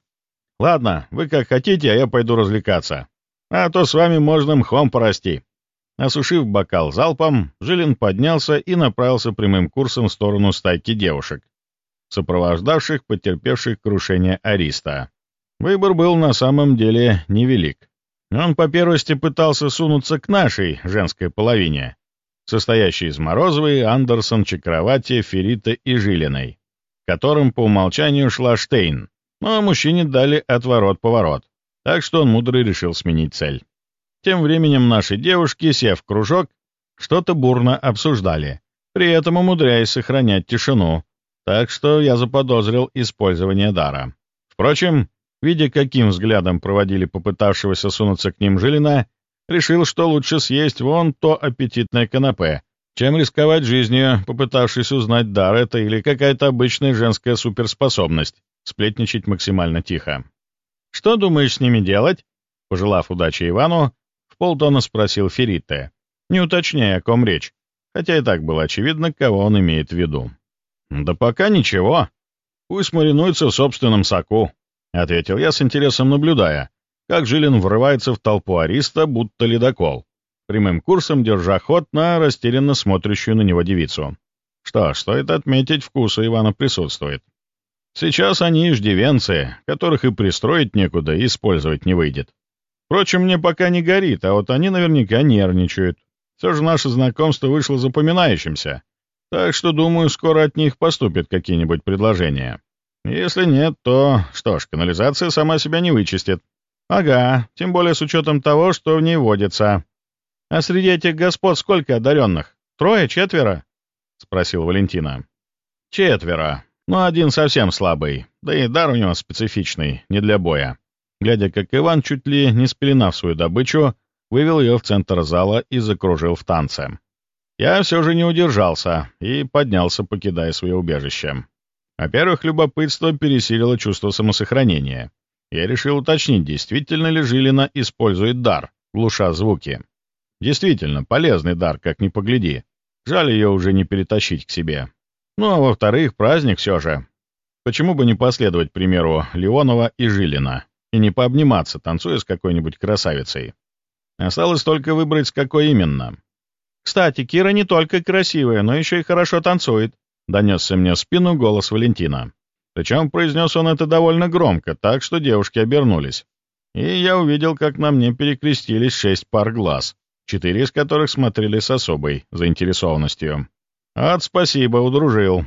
Ладно, вы как хотите, а я пойду развлекаться. А то с вами можно мхом порасти. Осушив бокал залпом, Жилин поднялся и направился прямым курсом в сторону стайки девушек, сопровождавших потерпевших крушение Ариста. Выбор был на самом деле невелик. Он по первости пытался сунуться к нашей женской половине. состоящий из Морозовой, Андерсон, Чакровати, Ферита и Жилиной, которым по умолчанию шла Штейн, но мужчине дали отворот-поворот, так что он мудро решил сменить цель. Тем временем наши девушки, сев в кружок, что-то бурно обсуждали, при этом умудряясь сохранять тишину, так что я заподозрил использование дара. Впрочем, видя, каким взглядом проводили попытавшегося сунуться к ним Жилина, решил, что лучше съесть вон то аппетитное канапе, чем рисковать жизнью, попытавшись узнать, дар это или какая-то обычная женская суперспособность, сплетничать максимально тихо. «Что думаешь с ними делать?» Пожелав удачи Ивану, полтона спросил Феррите, не уточняя, о ком речь, хотя и так было очевидно, кого он имеет в виду. «Да пока ничего. Пусть маринуется в собственном соку», — ответил я с интересом наблюдая, как Жилин врывается в толпу ариста, будто ледокол, прямым курсом держа ход на растерянно смотрящую на него девицу. Что ж, стоит отметить, вкус у Ивана присутствует. Сейчас они иждивенцы, которых и пристроить некуда, и использовать не выйдет. Впрочем, мне пока не горит, а вот они наверняка нервничают. Все же наше знакомство вышло запоминающимся, так что, думаю, скоро от них поступят какие-нибудь предложения. Если нет, то, что ж, канализация сама себя не вычистит. Ага, тем более с учетом того, что в ней водится. А среди этих господ сколько одаренных? Трое, четверо? — спросил Валентина. Четверо, но один совсем слабый, да и дар у него специфичный, не для боя. Глядя, как Иван, чуть ли не спеленав свою добычу, вывел ее в центр зала и закружил в танце. Я все же не удержался и поднялся, покидая свое убежище. Во-первых, любопытство пересилило чувство самосохранения. Я решил уточнить, действительно ли Жилина использует дар, глуша звуки. Действительно, полезный дар, как ни погляди. Жаль ее уже не перетащить к себе. Ну, а во-вторых, праздник все же. Почему бы не последовать примеру Леонова и Жилина и не пообниматься, танцуя с какой-нибудь красавицей? Осталось только выбрать, с какой именно. «Кстати, Кира не только красивая, но еще и хорошо танцует», — донесся мне в спину голос Валентина. Причем произнес он это довольно громко, так что девушки обернулись. И я увидел, как на мне перекрестились шесть пар глаз, четыре из которых смотрели с особой заинтересованностью. «От спасибо, удружил»,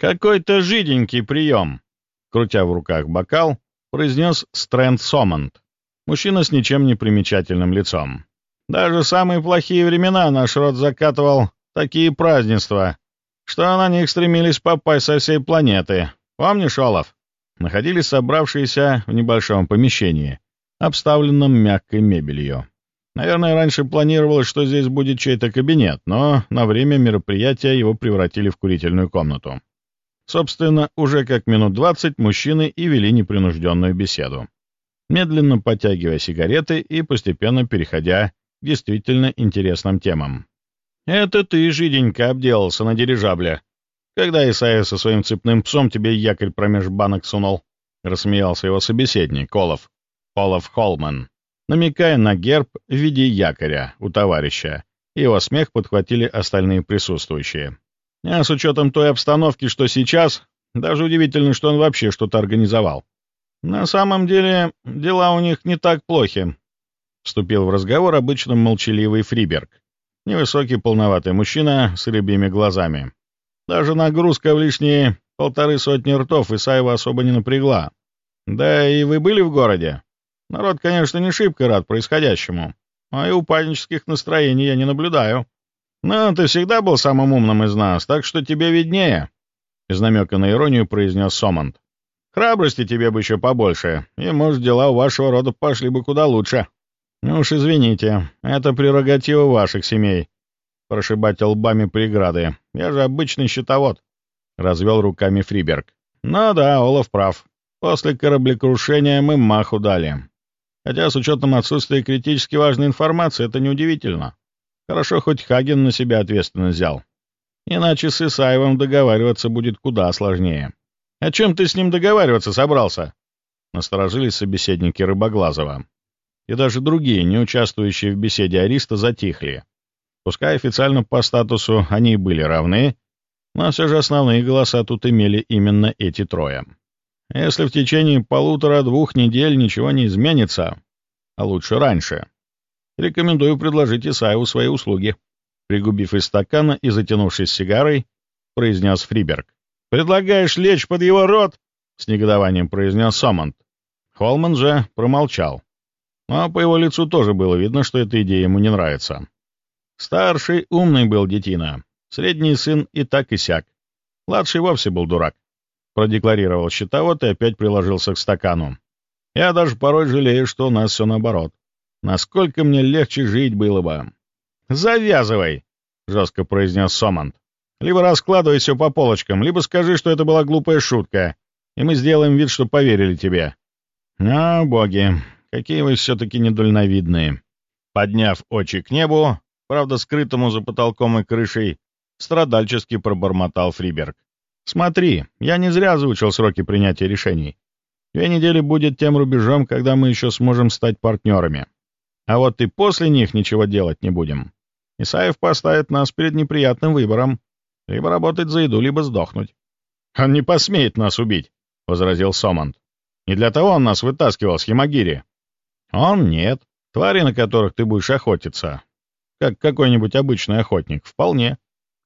«Какой-то жиденький прием!» крутя в руках бокал, произнес Стрэнд Сомонд, мужчина с ничем не примечательным лицом. «Даже самые плохие времена наш род закатывал такие празднества, что на них стремились попасть со всей планеты. Помнишь, Олаф?» Находились собравшиеся в небольшом помещении, обставленном мягкой мебелью. Наверное, раньше планировалось, что здесь будет чей-то кабинет, но на время мероприятия его превратили в курительную комнату. Собственно, уже как минут двадцать мужчины и вели непринужденную беседу, медленно подтягивая сигареты и постепенно переходя к действительно интересным темам. «Это ты, жиденько, обделался на дирижабле. Когда Исаия со своим цепным псом тебе якорь промеж банок сунул?» — рассмеялся его собеседник, Олаф, Олаф Холман, намекая на герб в виде якоря у товарища. Его смех подхватили остальные присутствующие. А с учетом той обстановки, что сейчас, даже удивительно, что он вообще что-то организовал. На самом деле, дела у них не так плохи. Вступил в разговор обычно молчаливый Фриберг. Невысокий полноватый мужчина с рыбьими глазами. Даже нагрузка в лишние полторы сотни ртов Исаева особо не напрягла. Да и вы были в городе? Народ, конечно, не шибко рад происходящему, а и упаднических настроений я не наблюдаю. «Ну, ты всегда был самым умным из нас, так что тебе виднее», — без намека на иронию произнес Сомонт. «Храбрости тебе бы еще побольше, и, может, дела у вашего рода пошли бы куда лучше». «Ну уж извините, это прерогатива ваших семей. Прошибать лбами преграды. Я же обычный счетовод», — развел руками Фриберг. «Ну да, Олаф прав. После кораблекрушения мы маху дали. Хотя с учетом отсутствия критически важной информации это неудивительно. Хорошо, хоть Хаген на себя ответственность взял. Иначе с Исаевым договариваться будет куда сложнее. «О чем ты с ним договариваться собрался?» Насторожились собеседники Рыбоглазова. И даже другие, не участвующие в беседе Ариста, затихли. Пускай официально по статусу они и были равны, но все же основные голоса тут имели именно эти трое. Если в течение полутора-двух недель ничего не изменится, а лучше раньше, рекомендую предложить Исаеву свои услуги. Пригубив из стакана и затянувшись сигарой, произнес Фриберг. «Предлагаешь лечь под его рот?» — с негодованием произнес Самонт. Холман же промолчал. Но по его лицу тоже было видно, что эта идея ему не нравится. Старший умный был детина, средний сын и так и сяк. Младший вовсе был дурак. Продекларировал счетовод и опять приложился к стакану. Я даже порой жалею, что у нас все наоборот. Насколько мне легче жить было бы. «Завязывай!» — жестко произнес Сомант. «Либо раскладывай все по полочкам, либо скажи, что это была глупая шутка, и мы сделаем вид, что поверили тебе». «А, боги, какие вы все-таки недальновидные!» Подняв очи к небу, правда, скрытому за потолком и крышей, страдальчески пробормотал Фриберг. «Смотри, я не зря озвучил сроки принятия решений. Две недели будет тем рубежом, когда мы еще сможем стать партнерами. А вот и после них ничего делать не будем. Исаев поставит нас перед неприятным выбором. Либо работать за еду, либо сдохнуть. «Он не посмеет нас убить», — возразил Сомант. «Не для того он нас вытаскивал с Химагири». «Он нет. Твари, на которых ты будешь охотиться. Как какой-нибудь обычный охотник. Вполне.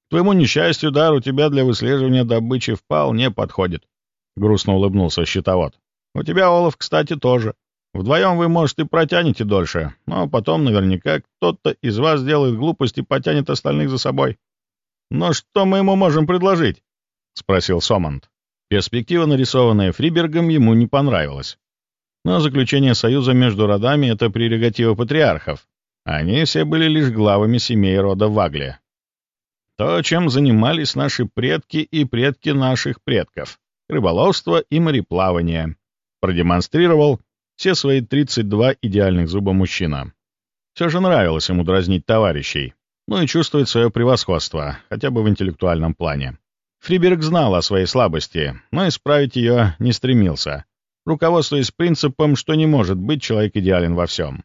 К твоему несчастью, дар у тебя для выслеживания добычи вполне подходит», — грустно улыбнулся щитовод. «У тебя, Олаф, кстати, тоже. Вдвоем вы, может, и протянете дольше, но потом наверняка кто-то из вас сделает глупость и потянет остальных за собой. «Но что мы ему можем предложить?» — спросил Соманд. Перспектива, нарисованная Фрибергом, ему не понравилась. Но заключение союза между родами — это прерогатива патриархов. Они все были лишь главами семей рода Вагли. То, чем занимались наши предки и предки наших предков — рыболовство и мореплавание — продемонстрировал все свои 32 идеальных зуба мужчина. Все же нравилось ему дразнить товарищей, ну и чувствовать свое превосходство, хотя бы в интеллектуальном плане. Фриберг знал о своей слабости, но исправить ее не стремился, руководствуясь принципом, что не может быть человек идеален во всем.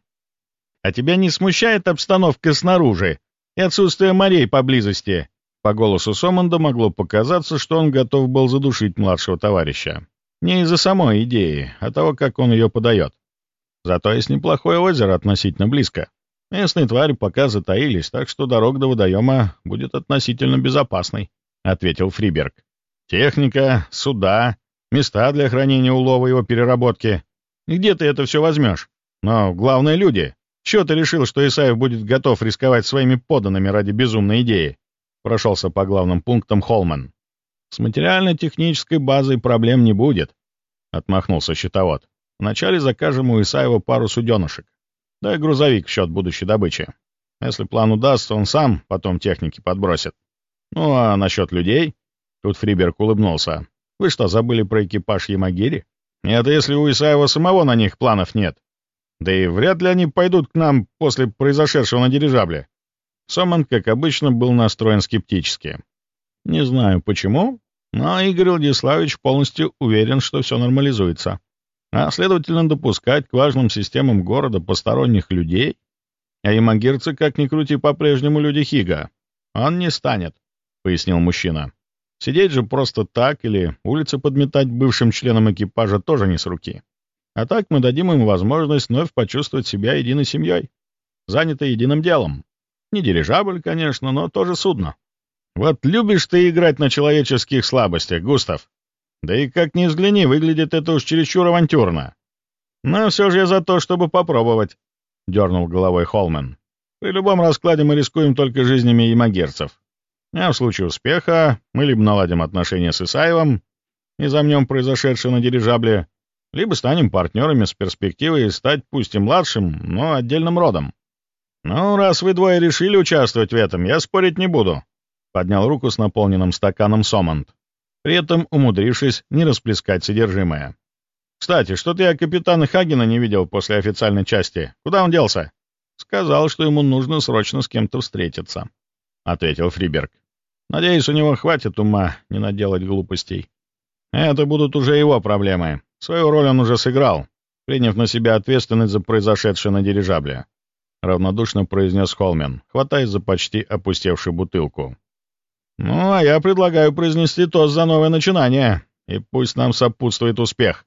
«А тебя не смущает обстановка снаружи и отсутствие морей поблизости?» По голосу Соманда могло показаться, что он готов был задушить младшего товарища. Не из-за самой идеи, а того, как он ее подает. Зато есть неплохое озеро относительно близко. Местные твари пока затаились, так что дорога до водоема будет относительно безопасной», — ответил Фриберг. «Техника, суда, места для хранения улова и его переработки. Где ты это все возьмешь? Но главное — люди. Чего ты решил, что Исаев будет готов рисковать своими подданными ради безумной идеи?» Прошелся по главным пунктам Холман. «С материально-технической базой проблем не будет», — отмахнулся счетовод. «Вначале закажем у Исаева пару суденышек. Да и грузовик в счет будущей добычи. Если план удастся, он сам потом техники подбросит. Ну а насчет людей?» Тут Фриберг улыбнулся. «Вы что, забыли про экипаж Ямагири? Это если у Исаева самого на них планов нет. Да и вряд ли они пойдут к нам после произошедшего на дирижабле». Соман, как обычно, был настроен скептически. Не знаю почему, но Игорь Владиславович полностью уверен, что все нормализуется. А, следовательно, допускать к важным системам города посторонних людей, а имагирцы, как ни крути, по-прежнему люди Хига, он не станет, — пояснил мужчина. Сидеть же просто так или улицы подметать бывшим членам экипажа тоже не с руки. А так мы дадим им возможность вновь почувствовать себя единой семьей, занятой единым делом. Не дирижабль, конечно, но тоже судно. Вот любишь ты играть на человеческих слабостях, Густав. Да и как ни взгляни, выглядит это уж чересчур авантюрно. Но все же я за то, чтобы попробовать, — дернул головой Холмен. При любом раскладе мы рискуем только жизнями имагерцев. А в случае успеха мы либо наладим отношения с Исаевым и замнем произошедшее на дирижабле, либо станем партнерами с перспективой стать пусть и младшим, но отдельным родом. Ну, раз вы двое решили участвовать в этом, я спорить не буду. Поднял руку с наполненным стаканом Сомонт, при этом умудрившись не расплескать содержимое. «Кстати, что-то я капитана Хагена не видел после официальной части. Куда он делся?» «Сказал, что ему нужно срочно с кем-то встретиться», — ответил Фриберг. «Надеюсь, у него хватит ума не наделать глупостей. Это будут уже его проблемы. Свою роль он уже сыграл, приняв на себя ответственность за произошедшее на дирижабле», — равнодушно произнес Холмен, хватаясь за почти опустевшую бутылку. «Ну, а я предлагаю произнести тост за новое начинание. И пусть нам сопутствует успех.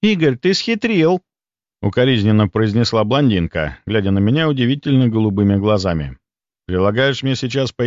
«Игорь, ты схитрил!» — укоризненно произнесла блондинка, глядя на меня удивительно голубыми глазами. «Предлагаешь мне сейчас пойти